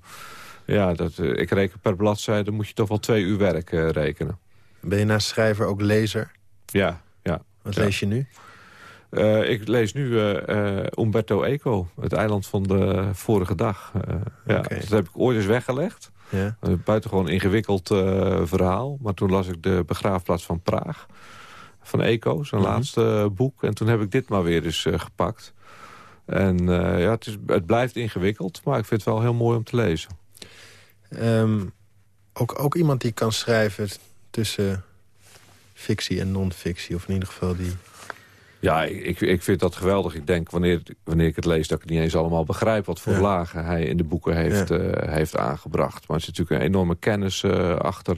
Ja, dat, eh, ik reken per bladzijde moet je toch wel twee uur werk eh, rekenen. Ben je naast schrijver ook lezer? Ja, ja. Wat Ja. lees je nu? Eh, ik lees nu eh, eh, Umberto Eco, het eiland van de vorige dag. Ja. Dat heb ik ooit eens weggelegd. Ja. Een buitengewoon ingewikkeld verhaal. Maar toen las ik de begraafplaats van Praag. Van Eco, zijn Mhm. laatste boek. En toen heb ik dit maar weer eens gepakt. En ja, het, is, het blijft ingewikkeld. Maar ik vind het wel heel mooi om te lezen. Ehm, ook, ook iemand die kan schrijven tussen fictie en non-fictie. Of in ieder geval die... Ja, ik, ik- vind dat geweldig. Ik denk wanneer, wanneer ik het lees dat ik het niet eens allemaal begrijp... wat voor Ja. lagen hij in de boeken heeft, Ja. eh, heeft aangebracht. Maar er zit natuurlijk een enorme kennis eh, achter.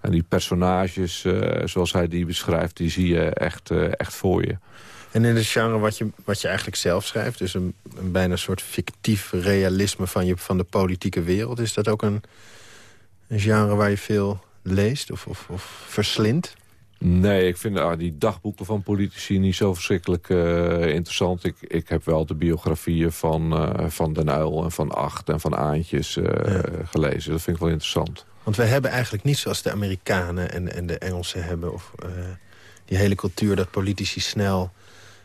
En die personages, eh, zoals hij die beschrijft... die zie je echt, echt voor je. En in het genre wat je, wat je eigenlijk zelf schrijft... dus een, een bijna soort fictief realisme van, je, van de politieke wereld... is dat ook een, een genre waar je veel leest of, of, of verslindt? Nee, ik vind ah, die dagboeken van politici niet zo verschrikkelijk eh, interessant. Ik, ik heb wel de biografieën van, eh, van Den Uyl en van Acht en van Aantjes eh, gelezen. Dat vind ik wel interessant. Want wij hebben eigenlijk niet zoals de Amerikanen en, en de Engelsen hebben... of die hele cultuur dat politici snel,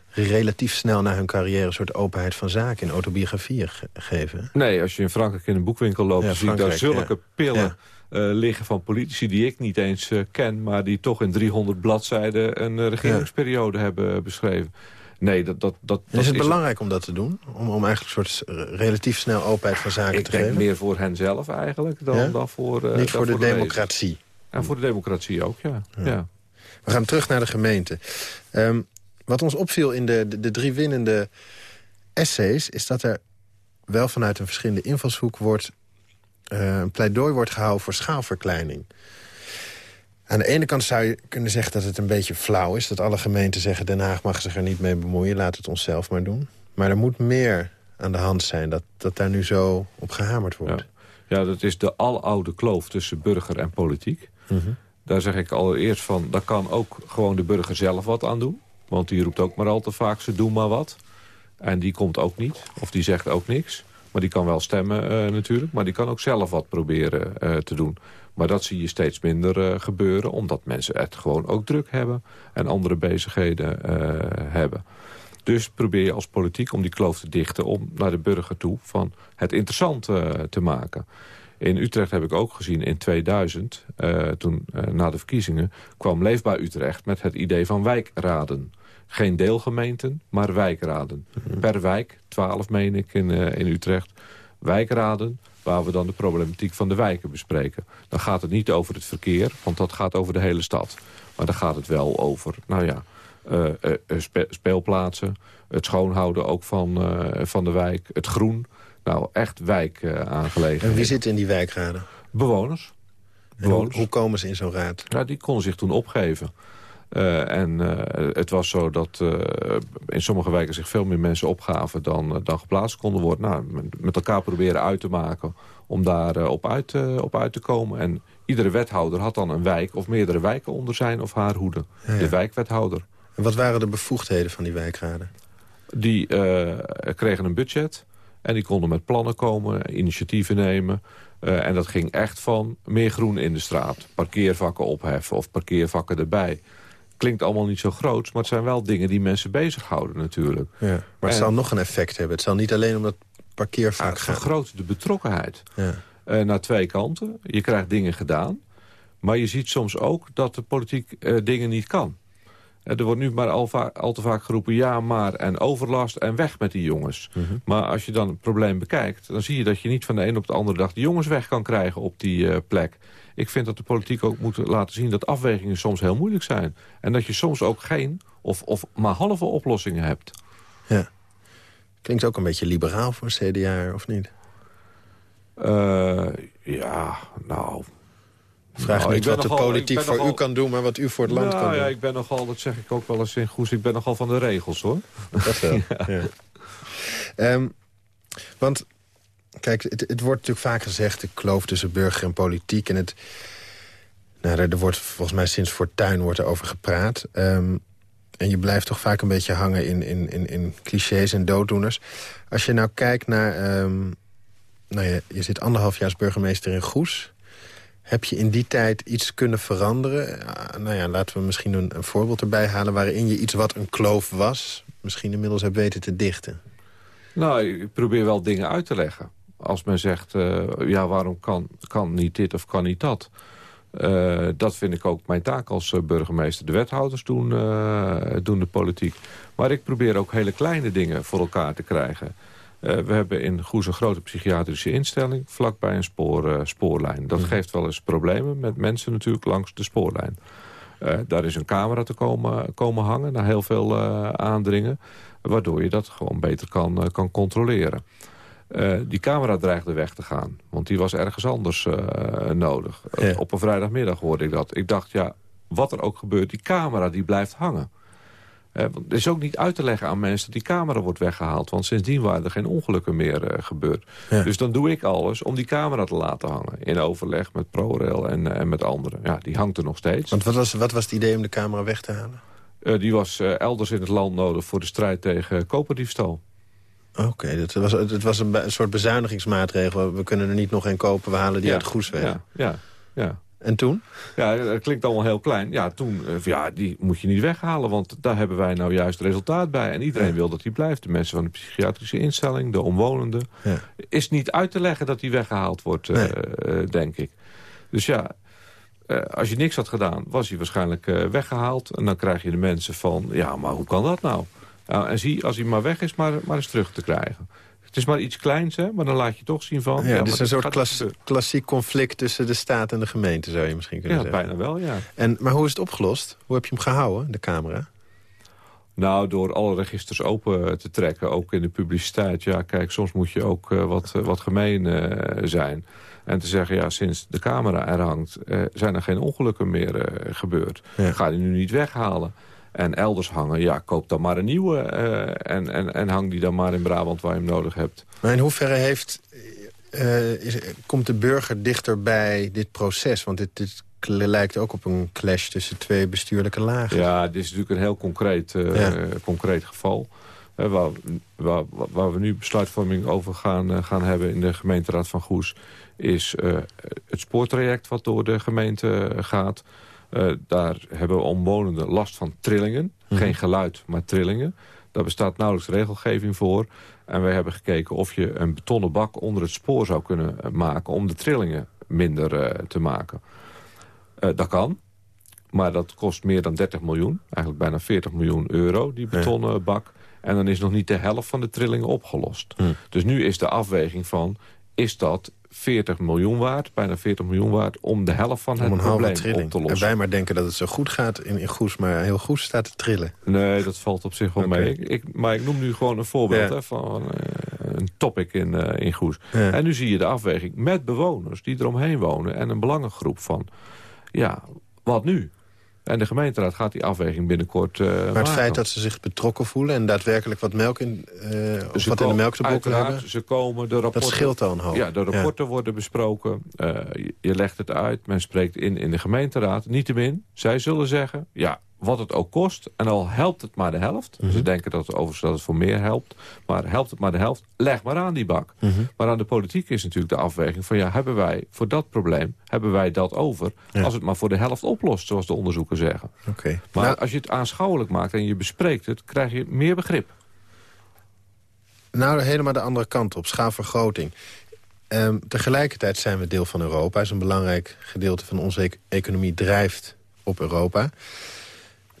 relatief snel na hun carrière... een soort openheid van zaken in autobiografieën ge- geven. Nee, als je in Frankrijk in een boekwinkel loopt... Ja, dan zie ik daar zulke ja. pillen liggen van politici... die ik niet eens eh, ken, maar die toch in 300 bladzijden... een eh, regeringsperiode hebben beschreven. Nee, dat, dat, dat, En is het belangrijk om dat te doen? Om, om eigenlijk een soort eh, relatief snel openheid van zaken Ik te denk geven? meer voor hen zelf eigenlijk dan, Ja? dan voor... eh, niet dan voor de democratie. En voor de democratie ook, ja. ja. We gaan terug naar de gemeente. Ehm, wat ons opviel in de, de, de drie winnende essays... is dat er wel vanuit een verschillende invalshoek wordt... eh, een pleidooi wordt gehouden voor schaalverkleining. Aan de ene kant zou je kunnen zeggen dat het een beetje flauw is... dat alle gemeenten zeggen Den Haag mag zich er niet mee bemoeien... laat het onszelf maar doen. Maar er moet meer aan de hand zijn dat, dat daar nu zo op gehamerd wordt. Ja. ja, dat is de aloude kloof tussen burger en politiek. Mhm. Daar zeg ik allereerst van, daar kan ook gewoon de burger zelf wat aan doen. Want die roept ook maar al te vaak, ze doen maar wat. En die komt ook niet, of die zegt ook niks. Maar die kan wel stemmen eh, natuurlijk. Maar die kan ook zelf wat proberen eh, te doen. Maar dat zie je steeds minder eh, gebeuren. Omdat mensen het gewoon ook druk hebben. En andere bezigheden hebben. Dus probeer je als politiek om die kloof te dichten... om naar de burger toe van het interessant te maken. In Utrecht heb ik ook gezien in 2000, eh, toen na de verkiezingen... kwam Leefbaar Utrecht met het idee van wijkraden. Geen deelgemeenten, maar wijkraden. Per wijk, 12 meen ik in, eh, in Utrecht, wijkraden... waar we dan de problematiek van de wijken bespreken. Dan gaat het niet over het verkeer, want dat gaat over de hele stad. Maar dan gaat het wel over, nou ja, eh, eh, spe- speelplaatsen... het schoonhouden ook van, van de wijk, het groen... Nou, echt wijkaangelegenheden. En wie zit in die wijkraden? Bewoners. En hoe, Bewoners. hoe komen ze in zo'n raad? Ja, die konden zich toen opgeven. Eh, en eh, het was zo dat uh, in sommige wijken zich veel meer mensen opgaven dan, dan geplaatst konden worden. Nou, met elkaar proberen uit te maken om daar op, uit, op uit te komen. En iedere wethouder had dan een wijk of meerdere wijken onder zijn of haar hoede. De wijkwethouder. En wat waren de bevoegdheden van die wijkraden? Die kregen een budget en die konden met plannen komen, initiatieven nemen... en dat ging echt van meer groen in de straat. Parkeervakken opheffen of parkeervakken erbij klinkt allemaal niet zo groot, maar het zijn wel dingen die mensen bezighouden natuurlijk. Ja, maar het En- zal nog een effect hebben. Het zal niet alleen om dat parkeervak het gaan. vergroot de betrokkenheid Ja. eh, naar twee kanten. Je krijgt dingen gedaan, maar je ziet soms ook dat de politiek eh, dingen niet kan. Eh, er wordt nu maar al, al te vaak geroepen ja, maar en overlast en weg met die jongens. Maar als je dan het probleem bekijkt, dan zie je dat je niet van de een op de andere dag de jongens weg kan krijgen op die eh, plek. Ik vind dat de politiek ook moet laten zien dat afwegingen soms heel moeilijk zijn. En dat je soms ook geen of, of maar halve oplossingen hebt. Ja. Klinkt ook een beetje liberaal voor CDA, of niet? Eh, ja, nou... Vraag Nou, niet wat de nogal- politiek voor nogal- u kan doen, maar wat u voor het land nou, kan ja, doen. ik ben nogal, dat zeg ik ook wel eens in Goes, ik ben nogal van de regels hoor. Dat wel. ja. Ehm, want, kijk, het, het wordt natuurlijk vaak gezegd... de kloof tussen burger en politiek. En het, nou, er, er wordt volgens mij sinds Fortuin wordt er over gepraat. Ehm, en je blijft toch vaak een beetje hangen in, in, in, in clichés en dooddoeners. Als je nou kijkt naar... ehm, nou ja, je zit anderhalf jaar als burgemeester in Goes. Heb je in die tijd iets kunnen veranderen? Ah, nou ja, laten we misschien een, voorbeeld erbij halen... waarin je iets wat een kloof was... misschien inmiddels hebt weten te dichten. Nou, ik probeer wel dingen uit te leggen. Als men zegt, eh, ja, waarom kan, kan niet dit of kan niet dat? Eh, dat vind ik ook mijn taak als eh, burgemeester. De wethouders doen, eh, doen de politiek. Maar ik probeer ook hele kleine dingen voor elkaar te krijgen. Eh, we hebben in Goes een grote psychiatrische instelling... vlakbij een spoor, eh, spoorlijn. Dat geeft wel eens problemen met mensen natuurlijk langs de spoorlijn. Eh, daar is een camera te komen, komen hangen na heel veel aandringen. Waardoor je dat gewoon beter kan, kan controleren. Die camera dreigde weg te gaan. Want die was ergens anders nodig. Ja. Op een vrijdagmiddag hoorde ik dat. Ik dacht, ja, wat er ook gebeurt, die camera die blijft hangen. Eh, het is ook niet uit te leggen aan mensen dat die camera wordt weggehaald. Want sindsdien waren er geen ongelukken meer eh, gebeurd. Ja. Dus dan doe ik alles om die camera te laten hangen. In overleg met ProRail en, eh, en met anderen. Ja, die hangt er nog steeds. Want wat was, wat was het idee om de camera weg te halen? Die was elders in het land nodig voor de strijd tegen koperdiefstal. Oké, het was, het was een, soort bezuinigingsmaatregel. We kunnen er niet nog een kopen, we halen die ja, uit Goes weg. Ja, ja, ja. En toen? Ja, dat klinkt allemaal heel klein. Ja, toen, eh, ja, die moet je niet weghalen, want daar hebben wij nou juist resultaat bij. En iedereen Ja. wil dat die blijft. De mensen van de psychiatrische instelling, de omwonenden. Ja. Is niet uit te leggen dat die weggehaald wordt, eh, Nee. eh, denk ik. Dus ja, als je niks had gedaan, was hij waarschijnlijk eh, weggehaald. En dan krijg je de mensen van, ja, maar hoe kan dat nou? Nou, en zie, als hij maar weg is, maar, maar eens terug te krijgen. Het is maar iets kleins, hè, maar dan laat je toch zien van... Ja, maar dus een soort klas- klassiek conflict tussen de staat en de gemeente, zou je misschien kunnen Ja, zeggen. bijna wel, ja. En, maar hoe is het opgelost? Hoe heb je hem gehouden, de camera? Nou, door alle registers open te trekken, ook in de publiciteit. Ja, kijk, soms moet je ook eh, wat, eh, wat gemeen eh, zijn. En te zeggen, ja, sinds de camera er hangt... eh, zijn er geen ongelukken meer eh, gebeurd. Ja. Ga die nu niet weghalen. En elders hangen, ja, koop dan maar een nieuwe... eh, en, en, en hang die dan maar in Brabant waar je hem nodig hebt. Maar in hoeverre heeft, eh, is, komt de burger dichter bij dit proces? Want dit, dit lijkt ook op een clash tussen twee bestuurlijke lagen. Ja, dit is natuurlijk een heel concreet, eh, Ja. concreet geval. Waar, waar, waar we nu besluitvorming over gaan, gaan hebben in de gemeenteraad van Goes... is het spoortraject wat door de gemeente gaat. Eh, daar hebben we omwonenden last van trillingen. Geen geluid, maar trillingen. Daar bestaat nauwelijks regelgeving voor. En wij hebben gekeken of je een betonnen bak onder het spoor zou kunnen eh, maken... om de trillingen minder eh, te maken. Dat kan. Maar dat kost meer dan 30 miljoen. Eigenlijk bijna 40 miljoen euro, die betonnen bak. En dan is nog niet de helft van de trillingen opgelost. Hm. Dus nu is de afweging van... is dat 40 miljoen waard, bijna 40 miljoen waard... om de helft van om het probleem trilling. op te En lossen? wij maar denken dat het zo goed gaat in, in Goes, maar heel Goes staat te trillen. Nee, dat valt op zich wel mee. Ik, ik- maar ik noem nu gewoon een voorbeeld Ja. hè, van eh, een topic in, eh, in Goes. Ja. En nu zie je de afweging met bewoners die eromheen wonen... en een belangengroep van, ja, wat nu? En de gemeenteraad gaat die afweging binnenkort uh, Maar het feit dat ze zich betrokken voelen... en daadwerkelijk wat melk in, uh, of wat in de melk te bokken hebben... ze komen, de rapporten, dat scheelt al een hoop. Ja, de rapporten worden besproken. Uh, je, je legt het uit, men spreekt in in de gemeenteraad. Niettemin, zij zullen zeggen... ja, wat het ook kost. En al helpt het maar de helft. Mhm. Ze denken dat het overigens dat het voor meer helpt. Maar helpt het maar de helft, leg maar aan die bak. Mhm. Maar aan de politiek is natuurlijk de afweging van... ja, hebben wij voor dat probleem, hebben wij dat over... Ja. als het maar voor de helft oplost, zoals de onderzoeken zeggen. Oké. Maar Nou, als je het aanschouwelijk maakt en je bespreekt het... krijg je meer begrip. nou, helemaal de andere kant op. Schaalvergroting. Ehm, tegelijkertijd zijn we deel van Europa. is een belangrijk gedeelte van onze e- economie drijft op Europa.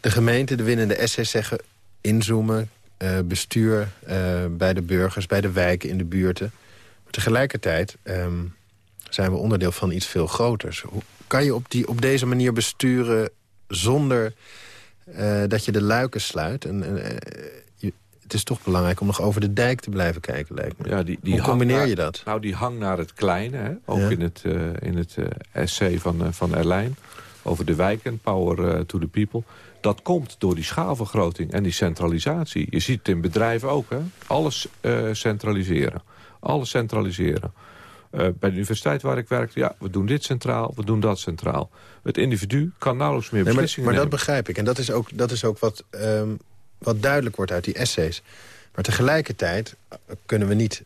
De gemeente, de winnende essays zeggen inzoomen, eh, bestuur eh, bij de burgers, bij de wijken, in de buurten. Maar tegelijkertijd ehm, zijn we onderdeel van iets veel groters. Hoe kan je op, die, op deze manier besturen zonder eh, dat je de luiken sluit? En, je- het is toch belangrijk om nog over de dijk te blijven kijken, lijkt me. Ja, die, die Hoe combineer naar- je dat? Nou, die hang naar het kleine. Hè? Ook Ja. in het, in het essay van, van Erlijn. Over de wijken, power to the people. Dat komt door die schaalvergroting en die centralisatie. Je ziet het in bedrijven ook. Hè? Alles eh, centraliseren. Alles centraliseren. Eh, bij de universiteit waar ik werkte, ja, we doen dit centraal, we doen dat centraal. Het individu kan nauwelijks meer Nee, maar beslissingen maar dat begrijp ik. En dat is ook, dat is ook wat, ehm, wat duidelijk wordt uit die essays. Maar tegelijkertijd kunnen we niet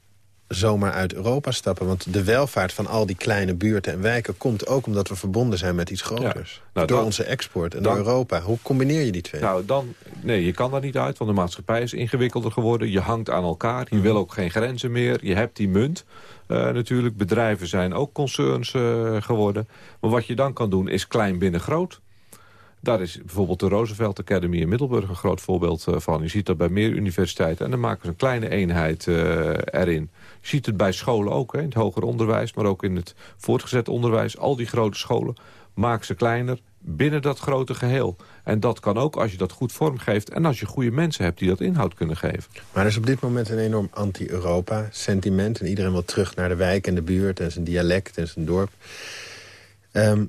zomaar uit Europa stappen. Want de welvaart van al die kleine buurten en wijken... komt ook omdat we verbonden zijn met iets groters. Nou, door dan- onze export en dan- door Europa. Hoe combineer je die twee? Nou, dan, nee, je kan daar niet uit, want de maatschappij is ingewikkelder geworden. Je hangt aan elkaar, je wil ook geen grenzen meer. Je hebt die munt eh, natuurlijk. Bedrijven zijn ook concerns eh, geworden. Maar wat je dan kan doen, is klein binnen groot. Daar is bijvoorbeeld de Roosevelt Academy in Middelburg een groot voorbeeld eh, van. Je ziet dat bij meer universiteiten. En dan maken ze een kleine eenheid erin. Je ziet het bij scholen ook, hè, in het hoger onderwijs... maar ook in het voortgezet onderwijs. Al die grote scholen maken ze kleiner binnen dat grote geheel. En dat kan ook als je dat goed vormgeeft... en als je goede mensen hebt die dat inhoud kunnen geven. Maar er is op dit moment een enorm anti-Europa-sentiment. En iedereen wil terug naar de wijk en de buurt en zijn dialect en zijn dorp. Ehm,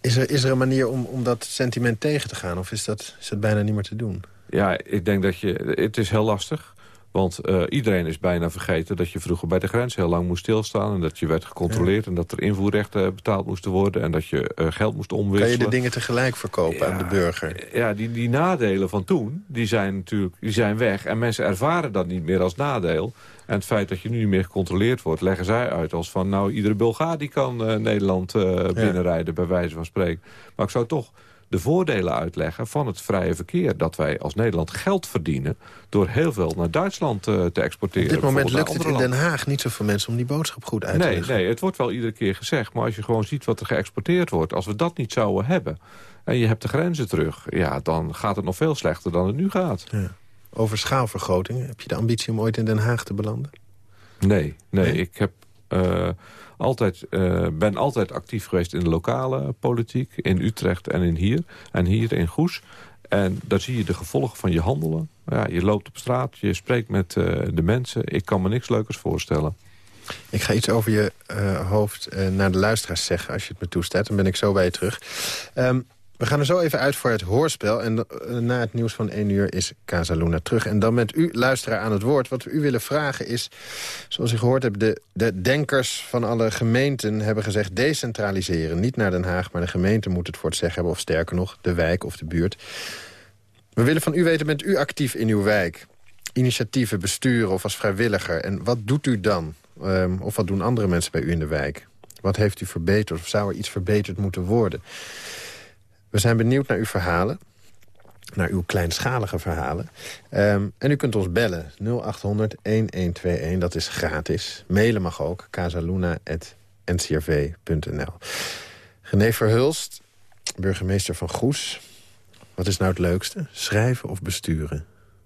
is, er, is er een manier om, om dat sentiment tegen te gaan? Of is dat, is dat bijna niet meer te doen? Ja, ik denk dat je... Het is heel lastig. Want eh, iedereen is bijna vergeten dat je vroeger bij de grens heel lang moest stilstaan... en dat je werd gecontroleerd en dat er invoerrechten betaald moesten worden... en dat je eh, geld moest omwisselen. Kan je de dingen tegelijk verkopen aan de burger? Ja, die, die nadelen van toen, die zijn natuurlijk die zijn weg. En mensen ervaren dat niet meer als nadeel. En het feit dat je nu niet meer gecontroleerd wordt... leggen zij uit als van, nou, iedere Bulgaar die kan eh, Nederland binnenrijden... bij wijze van spreken. Maar ik zou toch de voordelen uitleggen van het vrije verkeer. Dat wij als Nederland geld verdienen... door heel veel naar Duitsland eh, te exporteren. Op dit moment lukt het in Den Haag niet zoveel mensen om die boodschap goed uit te Nee, leggen. nee, het wordt wel iedere keer gezegd. Maar als je gewoon ziet wat er geëxporteerd wordt... als we dat niet zouden hebben en je hebt de grenzen terug... ja, dan gaat het nog veel slechter dan het nu gaat. Ja. Over schaalvergroting, heb je de ambitie om ooit in Den Haag te belanden? Nee, nee, Nee? ik heb, eh, altijd, eh, ben altijd actief geweest in de lokale politiek. In Utrecht en in hier. En hier in Goes. En daar zie je de gevolgen van je handelen. Ja, je loopt op straat, je spreekt met eh, de mensen. Ik kan me niks leukers voorstellen. Ik ga iets over je hoofd naar de luisteraars zeggen, als je het me toestaat. Dan ben ik zo bij je terug. Ehm, we gaan er zo even uit voor het hoorspel. En eh, na het nieuws van 1 uur is Casaluna terug. En dan met u, luisteraar, aan het woord. Wat we u willen vragen is, zoals u gehoord hebt... De, de denkers van alle gemeenten hebben gezegd decentraliseren. Niet naar Den Haag, maar de gemeente moet het voor het zeggen hebben. Of sterker nog, de wijk of de buurt. We willen van u weten, bent u actief in uw wijk? Initiatieven besturen of als vrijwilliger? En wat doet u dan? Ehm, of wat doen andere mensen bij u in de wijk? Wat heeft u verbeterd of zou er iets verbeterd moeten worden? We zijn benieuwd naar uw verhalen. Naar uw kleinschalige verhalen. Ehm, en u kunt ons bellen. 0800-1121, dat is gratis. Mailen mag ook. casaluna.ncrv.nl René Verhulst, burgemeester van Goes. Wat is nou het leukste? Schrijven of besturen?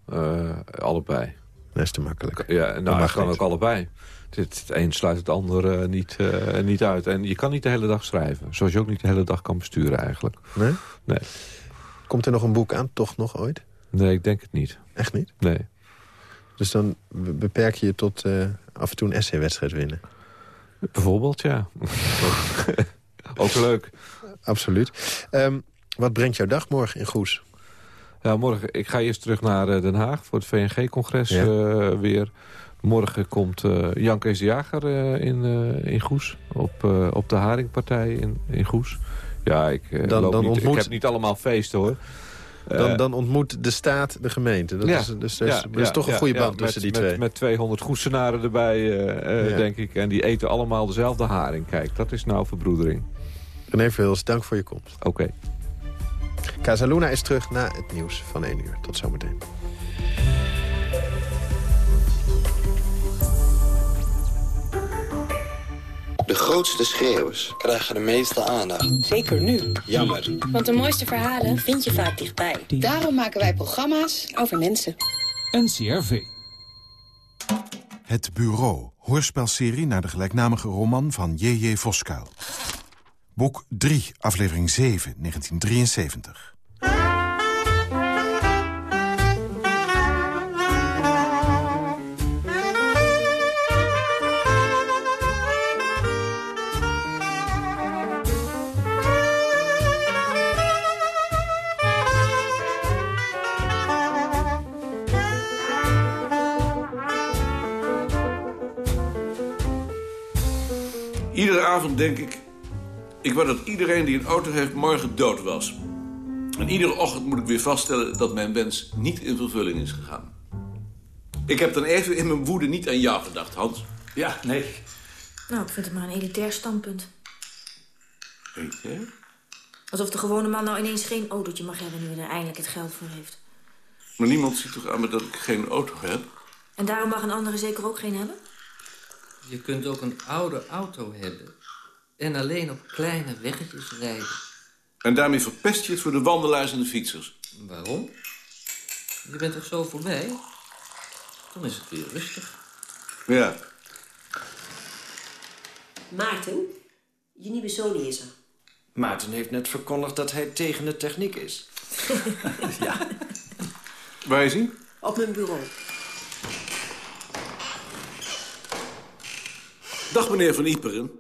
Eh, allebei. Dat is te makkelijk. Ja, Dat nou, mag het kan ook allebei. Het, het een sluit het ander eh, niet, eh, niet uit. En je kan niet de hele dag schrijven. Zoals je ook niet de hele dag kan besturen eigenlijk. Nee? Nee, Komt er nog een boek aan? Toch nog ooit? nee ik denk het niet. Echt niet? Nee. Dus dan be- beperk je je tot eh, af en toe een essay-wedstrijd winnen? Bijvoorbeeld, ja. ook leuk. Absoluut. Ehm, Wat brengt jouw dag morgen in Goes? Ja, morgen, ik ga eerst terug naar Den Haag voor het VNG-congres Ja. weer. Morgen komt eh Jan Kees de Jager eh, in, eh, in Goes. Op, op de Haringpartij in, in Goes. Ja, ik, Dan- dan niet, ontmoet- ik heb niet allemaal feesten hoor. Dan, dan ontmoet de staat de gemeente. Dat ja, is, dus is, ja, is ja, toch een goede band met- tussen die met, twee. Met 200 goesenaren erbij, denk ik. En die eten allemaal dezelfde haring. Kijk, dat is nou verbroedering. René Verhulst, dank voor je komst. Oké. Casaluna is terug na het nieuws van 1 uur. Tot zometeen. De grootste schreeuwers krijgen de meeste aandacht. Zeker nu. Jammer. Want de mooiste verhalen vind je vaak dichtbij. Daarom maken wij programma's over mensen. NCRV. Het Bureau, hoorspelserie naar de gelijknamige roman van J.J. Voskuil. Boek 3, aflevering 7, 1973. Iedere avond denk ik... ik wou dat iedereen die een auto heeft morgen dood was. En iedere ochtend moet ik weer vaststellen dat mijn wens niet in vervulling is gegaan. Ik heb dan even in mijn woede niet aan jou gedacht, Hans. Ja, nee. Nou, ik vind het maar een elitair standpunt. Weet je? Alsof de gewone man nou ineens geen autootje mag hebben... nu hij er eindelijk het geld voor heeft. Maar niemand ziet toch aan me dat ik geen auto heb? En daarom mag een andere zeker ook geen hebben? Je kunt ook een oude auto hebben en alleen op kleine weggetjes rijden. En daarmee verpest je het voor de wandelaars en de fietsers. Waarom? Je bent toch zo voorbij? Dan is het weer rustig. Ja. Maarten, je nieuwe Sony is er. Maarten heeft net verkondigd dat hij tegen de techniek is. Waar is hij? Op mijn bureau. Dag, meneer Van Iperen.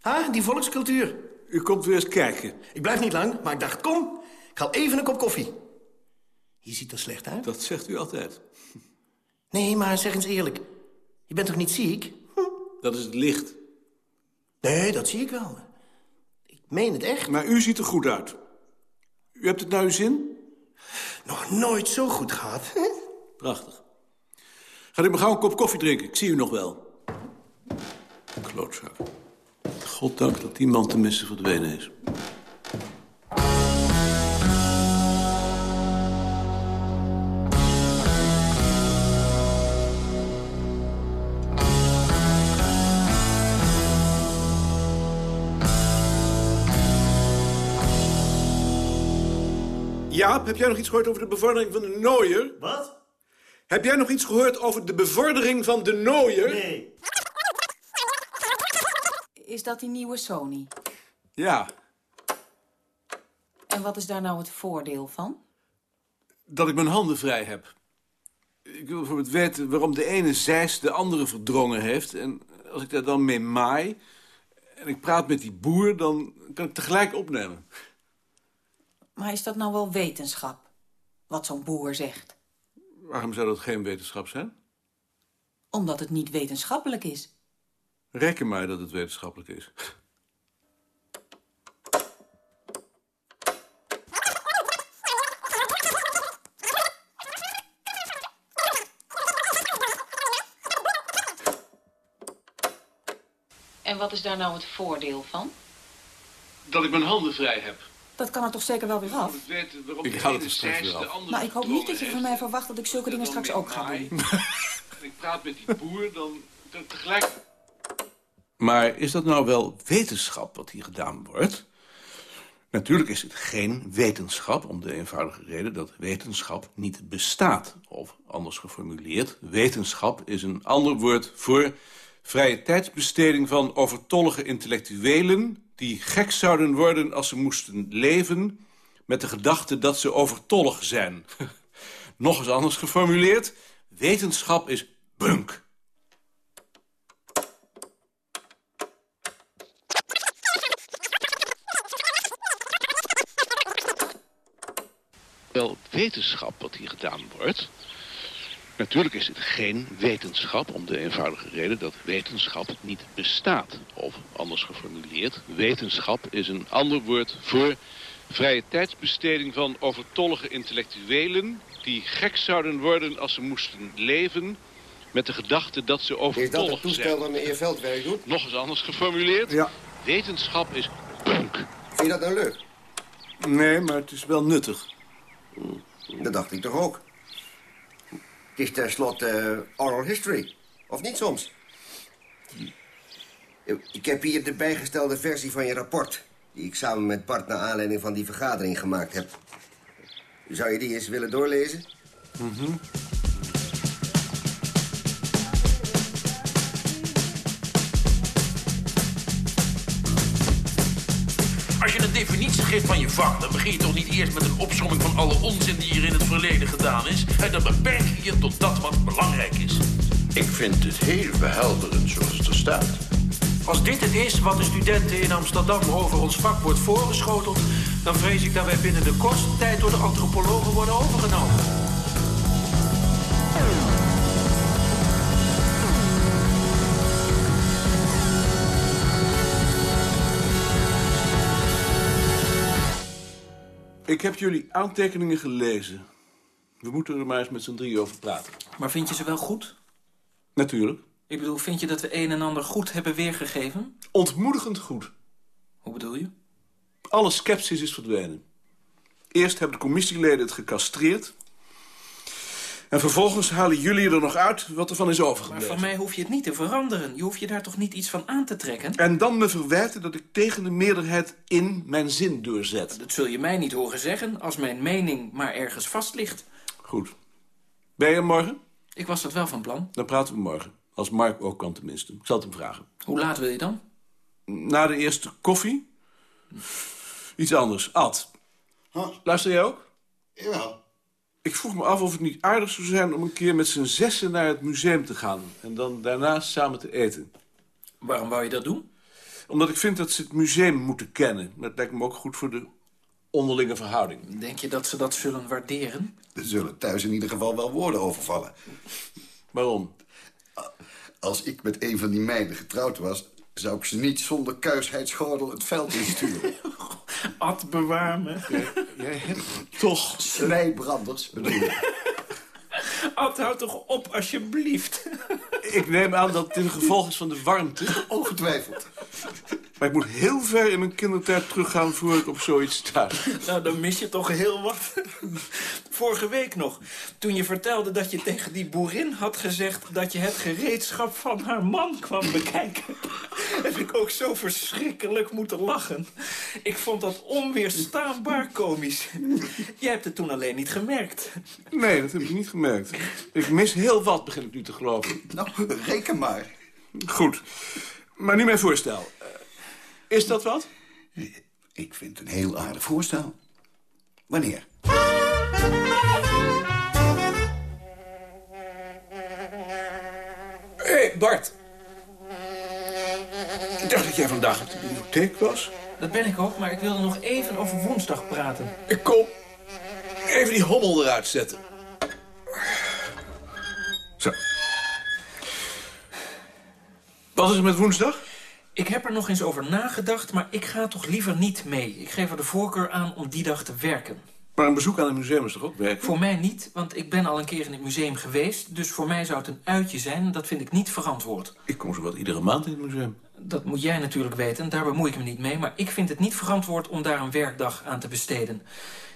Ha, die volkscultuur. U komt weer eens kijken. Ik blijf niet lang, maar ik dacht, kom, ik haal even een kop koffie. Je ziet er slecht uit. Dat zegt u altijd. Nee, maar zeg eens eerlijk. Je bent toch niet ziek? Dat is het licht. Nee, dat zie ik wel. Ik meen het echt. Maar u ziet er goed uit. U hebt het naar uw zin? Nog nooit zo goed gehad. Prachtig. Gaat u maar gauw een kop koffie drinken. Ik zie u nog wel. Klootzak. Goddank dat die man tenminste verdwenen is. Jaap, heb jij nog iets gehoord over de bevordering van de Nooier? Wat? Heb jij nog iets gehoord over de bevordering van de Nooier? Nee. Is dat die nieuwe Sony? Ja, En wat is daar nou het voordeel van? dat ik mijn handen vrij heb. Ik wil bijvoorbeeld weten waarom de ene zeis de andere verdrongen heeft. En als ik daar dan mee maai en ik praat met die boer, dan kan ik tegelijk opnemen. Maar is dat nou wel wetenschap? Wat zo'n boer zegt? Waarom zou dat geen wetenschap zijn? Omdat het niet wetenschappelijk is. Reken maar dat het wetenschappelijk is. En wat is daar nou het voordeel van? Dat ik mijn handen vrij heb. Dat kan er toch zeker wel weer af? Waarom Ik haal het er straks weer af. andere Nou, ik hoop niet dat je van mij verwacht dat ik zulke dingen straks ook ga doen. en ik praat met die boer, dan tegelijk... Maar is dat nou wel wetenschap wat hier gedaan wordt? Natuurlijk is het geen wetenschap, om de eenvoudige reden dat wetenschap niet bestaat. Of anders geformuleerd, wetenschap is een ander woord voor vrije tijdsbesteding van overtollige intellectuelen... die gek zouden worden als ze moesten leven met de gedachte dat ze overtollig zijn. Nog eens anders geformuleerd, wetenschap is bunk. wel wetenschap wat hier gedaan wordt. Natuurlijk is het geen wetenschap om de eenvoudige reden dat wetenschap niet bestaat. Of anders geformuleerd, wetenschap is een ander woord voor vrije tijdsbesteding van overtollige intellectuelen... die gek zouden worden als ze moesten leven met de gedachte dat ze Is dat overtollig het toestel zijn. waarmee je veldwerk doet? Nog eens anders geformuleerd. Ja. Wetenschap is punk. Vind je dat nou leuk? Nee, maar het is wel nuttig. Dat dacht ik toch ook. Het is tenslotte eh, oral history. Of niet soms? Ik heb hier de bijgestelde versie van je rapport... die ik samen met Bart naar aanleiding van die vergadering gemaakt heb. Zou je die eens willen doorlezen? Als je een definitie geeft van je vak, dan begin je toch niet eerst met een opsomming van alle onzin die hier in het verleden gedaan is. En dan beperk je je tot dat wat belangrijk is. Ik vind het heel behelderend zoals het er staat. Als dit het is wat de studenten in Amsterdam over ons vak wordt voorgeschoteld, dan vrees ik dat wij binnen de kortste tijd door de antropologen worden overgenomen. Ik heb jullie aantekeningen gelezen. We moeten er maar eens met z'n drie over praten. Maar vind je ze wel goed? Natuurlijk. Ik bedoel, vind je dat we een en ander goed hebben weergegeven? Ontmoedigend goed. Hoe bedoel je? Alle sceptisch is verdwenen. Eerst hebben de commissieleden het gecastreerd. En vervolgens halen jullie er nog uit wat er van is Maar overgebleven. van mij hoef je het niet te veranderen. Je hoeft je daar toch niet iets van aan te trekken? En dan me verwijten dat ik tegen de meerderheid in mijn zin doorzet. Dat zul je mij niet horen zeggen als mijn mening maar ergens vast ligt. Goed. Ben je er morgen? Ik was dat wel van plan. Dan praten we morgen. Als Mark ook kan tenminste. Ik zal het hem vragen. Hoe laat wil je dan? Na de eerste koffie? Iets anders. Ad. Luister jij ook? Jawel. Ik vroeg me af of het niet aardig zou zijn om een keer met z'n zessen naar het museum te gaan. En dan daarna samen te eten. Waarom wou je dat doen? Omdat ik vind dat ze het museum moeten kennen. Dat lijkt me ook goed voor de onderlinge verhouding. Denk je dat ze dat zullen waarderen? Er zullen thuis in ieder geval wel woorden overvallen. Waarom? Als ik met een van die meiden getrouwd was... zou ik ze niet zonder kuisheidsgordel het veld insturen. Ad, bewaar me. Jij hebt toch... Snijbranders, bedoel ik. Ad, houd toch op, alsjeblieft. Ik neem aan dat het een gevolg is van de warmte. Ongetwijfeld. Maar ik moet heel ver in mijn kindertijd teruggaan voor ik op zoiets sta. Nou, dan mis je toch heel wat. Vorige week nog, toen je vertelde dat je tegen die boerin had gezegd... dat je het gereedschap van haar man kwam bekijken. Heb ik ook zo verschrikkelijk moeten lachen. Ik vond dat onweerstaanbaar komisch. Jij hebt het toen alleen niet gemerkt. Nee, dat heb ik niet gemerkt. Ik mis heel wat, begin ik nu te geloven. Nou, reken maar. Goed. Maar nu mijn voorstel. Eh, Is dat wat? Ik vind het een heel aardig voorstel. Wanneer? Hé, hey, Bart. Ik dacht dat jij vandaag op de bibliotheek was. Dat ben ik ook, maar ik wilde nog even over woensdag praten. Ik kom. Even die hommel eruit zetten. Zo. Wat is er met woensdag? Ik heb er nog eens over nagedacht, maar ik ga toch liever niet mee. Ik geef er de voorkeur aan om die dag te werken. Maar een bezoek aan het museum is toch ook werk? Voor mij niet, want ik ben al een keer in het museum geweest. Dus voor mij zou het een uitje zijn en dat vind ik niet verantwoord. Ik kom zowat iedere maand in het museum. Dat moet jij natuurlijk weten, daar bemoei ik me niet mee. Maar ik vind het niet verantwoord om daar een werkdag aan te besteden.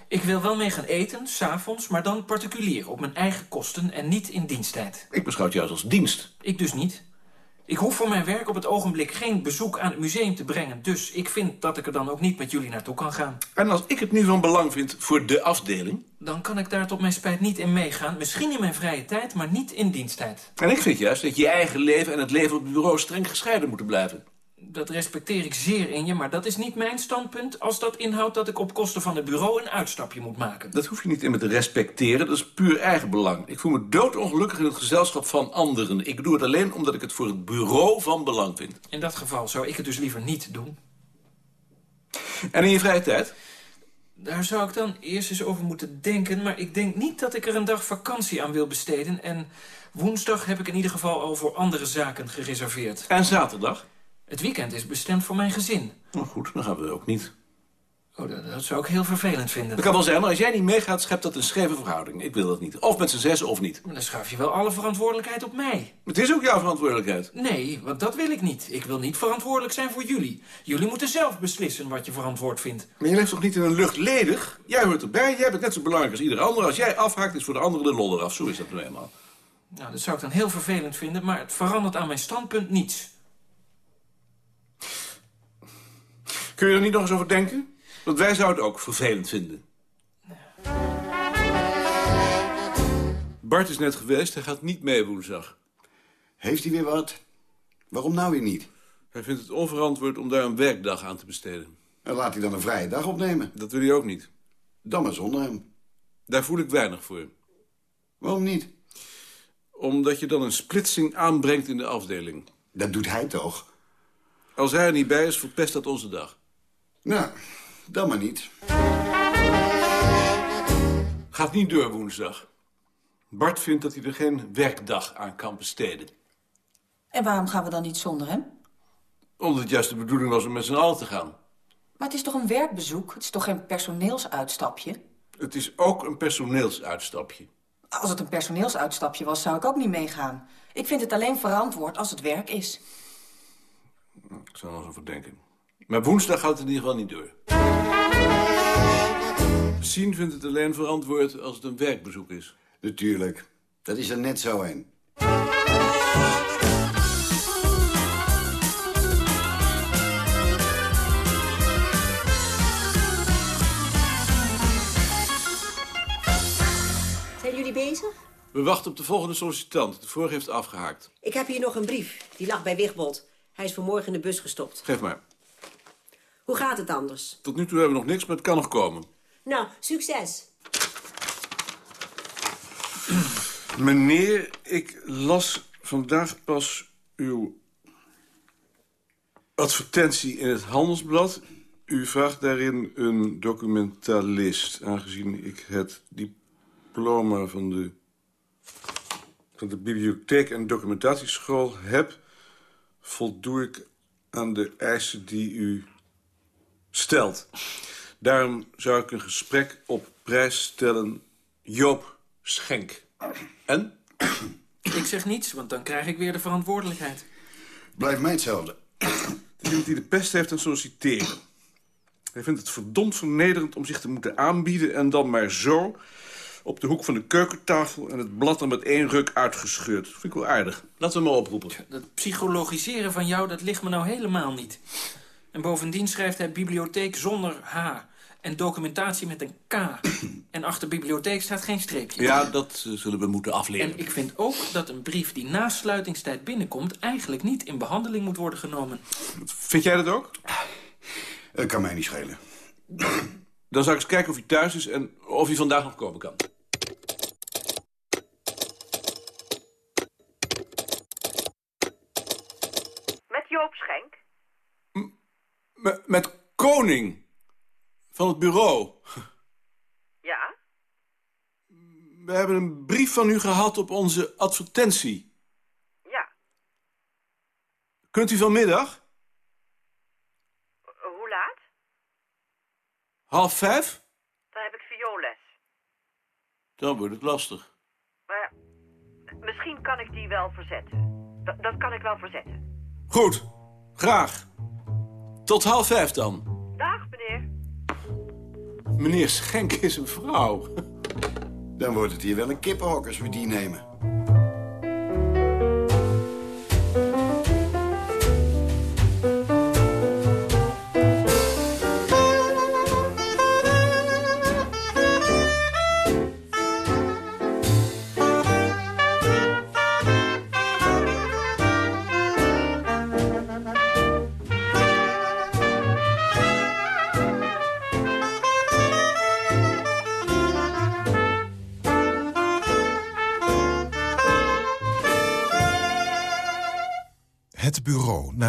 Ik wil wel mee gaan eten, s'avonds, maar dan particulier, op mijn eigen kosten en niet in diensttijd. Ik beschouw het juist als dienst. Ik dus niet. Ik hoef voor mijn werk op het ogenblik geen bezoek aan het museum te brengen. Dus ik vind dat ik er dan ook niet met jullie naartoe kan gaan. En als ik het nu van belang vind voor de afdeling... Dan kan ik daar tot mijn spijt niet in meegaan. Misschien in mijn vrije tijd, maar niet in diensttijd. En ik vind juist dat je eigen leven en het leven op het bureau streng gescheiden moeten blijven. Dat respecteer ik zeer in je, maar dat is niet mijn standpunt... als dat inhoudt dat ik op kosten van het bureau een uitstapje moet maken. Dat hoef je niet in me te respecteren, dat is puur eigenbelang. Ik voel me doodongelukkig in het gezelschap van anderen. Ik doe het alleen omdat ik het voor het bureau van belang vind. In dat geval zou ik het dus liever niet doen. En in je vrije tijd? Daar zou ik dan eerst eens over moeten denken... maar ik denk niet dat ik er een dag vakantie aan wil besteden... en woensdag heb ik in ieder geval al voor andere zaken gereserveerd. En zaterdag? Het weekend is bestemd voor mijn gezin. Nou goed, dan gaan we ook niet. Oh, dat, dat zou ik heel vervelend vinden. Dat kan wel zijn, maar als jij niet meegaat, schept dat een scheve verhouding. Ik wil dat niet. Of met z'n zes of niet. Maar dan schuif je wel alle verantwoordelijkheid op mij. Het is ook jouw verantwoordelijkheid. Nee, want dat wil ik niet. Ik wil niet verantwoordelijk zijn voor jullie. Jullie moeten zelf beslissen wat je verantwoord vindt. Maar je leeft toch niet in een lucht ledig? Jij hoort erbij, jij bent net zo belangrijk als ieder ander. Als jij afhaakt, is voor de anderen de lol eraf. Zo is dat nu eenmaal. Nou, dat zou ik dan heel vervelend vinden, maar het verandert aan mijn standpunt niets. Kun je er niet nog eens over denken? Want wij zouden het ook vervelend vinden. Bart is net geweest, hij gaat niet mee woensdag. Heeft hij weer wat? Waarom nou weer niet? Hij vindt het onverantwoord om daar een werkdag aan te besteden. En laat hij dan een vrije dag opnemen. Dat wil hij ook niet. Dan maar zonder hem. Daar voel ik weinig voor. Waarom niet? Omdat je dan een splitsing aanbrengt in de afdeling. Dat doet hij toch? Als hij er niet bij is, verpest dat onze dag. Nou, dan maar niet. Gaat niet door woensdag. Bart vindt dat hij er geen werkdag aan kan besteden. En waarom gaan we dan niet zonder hem? Omdat het juist de bedoeling was om met z'n allen te gaan. Maar het is toch een werkbezoek? Het is toch geen personeelsuitstapje? Het is ook een personeelsuitstapje. Als het een personeelsuitstapje was, zou ik ook niet meegaan. Ik vind het alleen verantwoord als het werk is. Ik zal er nog eens over denken. Maar woensdag gaat het in ieder geval niet door. Sien vindt het alleen verantwoord als het een werkbezoek is. Natuurlijk. Dat is er net zo een. Zijn jullie bezig? We wachten op de volgende sollicitant. De vorige heeft afgehaakt. Ik heb hier nog een brief. Die lag bij Wigbold. Hij is vanmorgen in de bus gestopt. Geef maar. Hoe gaat het anders? Tot nu toe hebben we nog niks, maar het kan nog komen. Nou, succes. Meneer, ik las vandaag pas uw advertentie in het Handelsblad. U vraagt daarin een documentalist. Aangezien ik het diploma van de, van de bibliotheek en documentatieschool heb... voldoe ik aan de eisen die u stelt. Daarom zou ik een gesprek op prijs stellen. Joop Schenk. En? Ik zeg niets, want dan krijg ik weer de verantwoordelijkheid. Blijft mij hetzelfde. Iemand die de pest heeft aan solliciteren. Hij vindt het verdomd vernederend om zich te moeten aanbieden... en dan maar zo op de hoek van de keukentafel... en het blad dan met één ruk uitgescheurd. Dat vind ik wel aardig. Laten we hem maar oproepen. Dat psychologiseren van jou, dat ligt me nou helemaal niet. En bovendien schrijft hij bibliotheek zonder H. En documentatie met een K. en achter bibliotheek staat geen streepje. Ja, dat eh, zullen we moeten afleren. En ik vind ook dat een brief die na sluitingstijd binnenkomt... eigenlijk niet in behandeling moet worden genomen. Vind jij dat ook? Dat kan mij niet schelen. Dan zou ik eens kijken of hij thuis is en of hij vandaag nog komen kan. Met Joop Schenk? M- met Koning. Van het bureau. Ja? We hebben een brief van u gehad op onze advertentie. Ja. Kunt u vanmiddag? Hoe laat? Half vijf? Dan heb ik vioolles. Dan wordt het lastig. Maar misschien kan ik die wel verzetten. Dat, dat kan ik wel verzetten. Goed, graag. Tot half vijf dan. Dag, meneer. Meneer Schenk is een vrouw. Dan wordt het hier wel een kippenhok als we die nemen.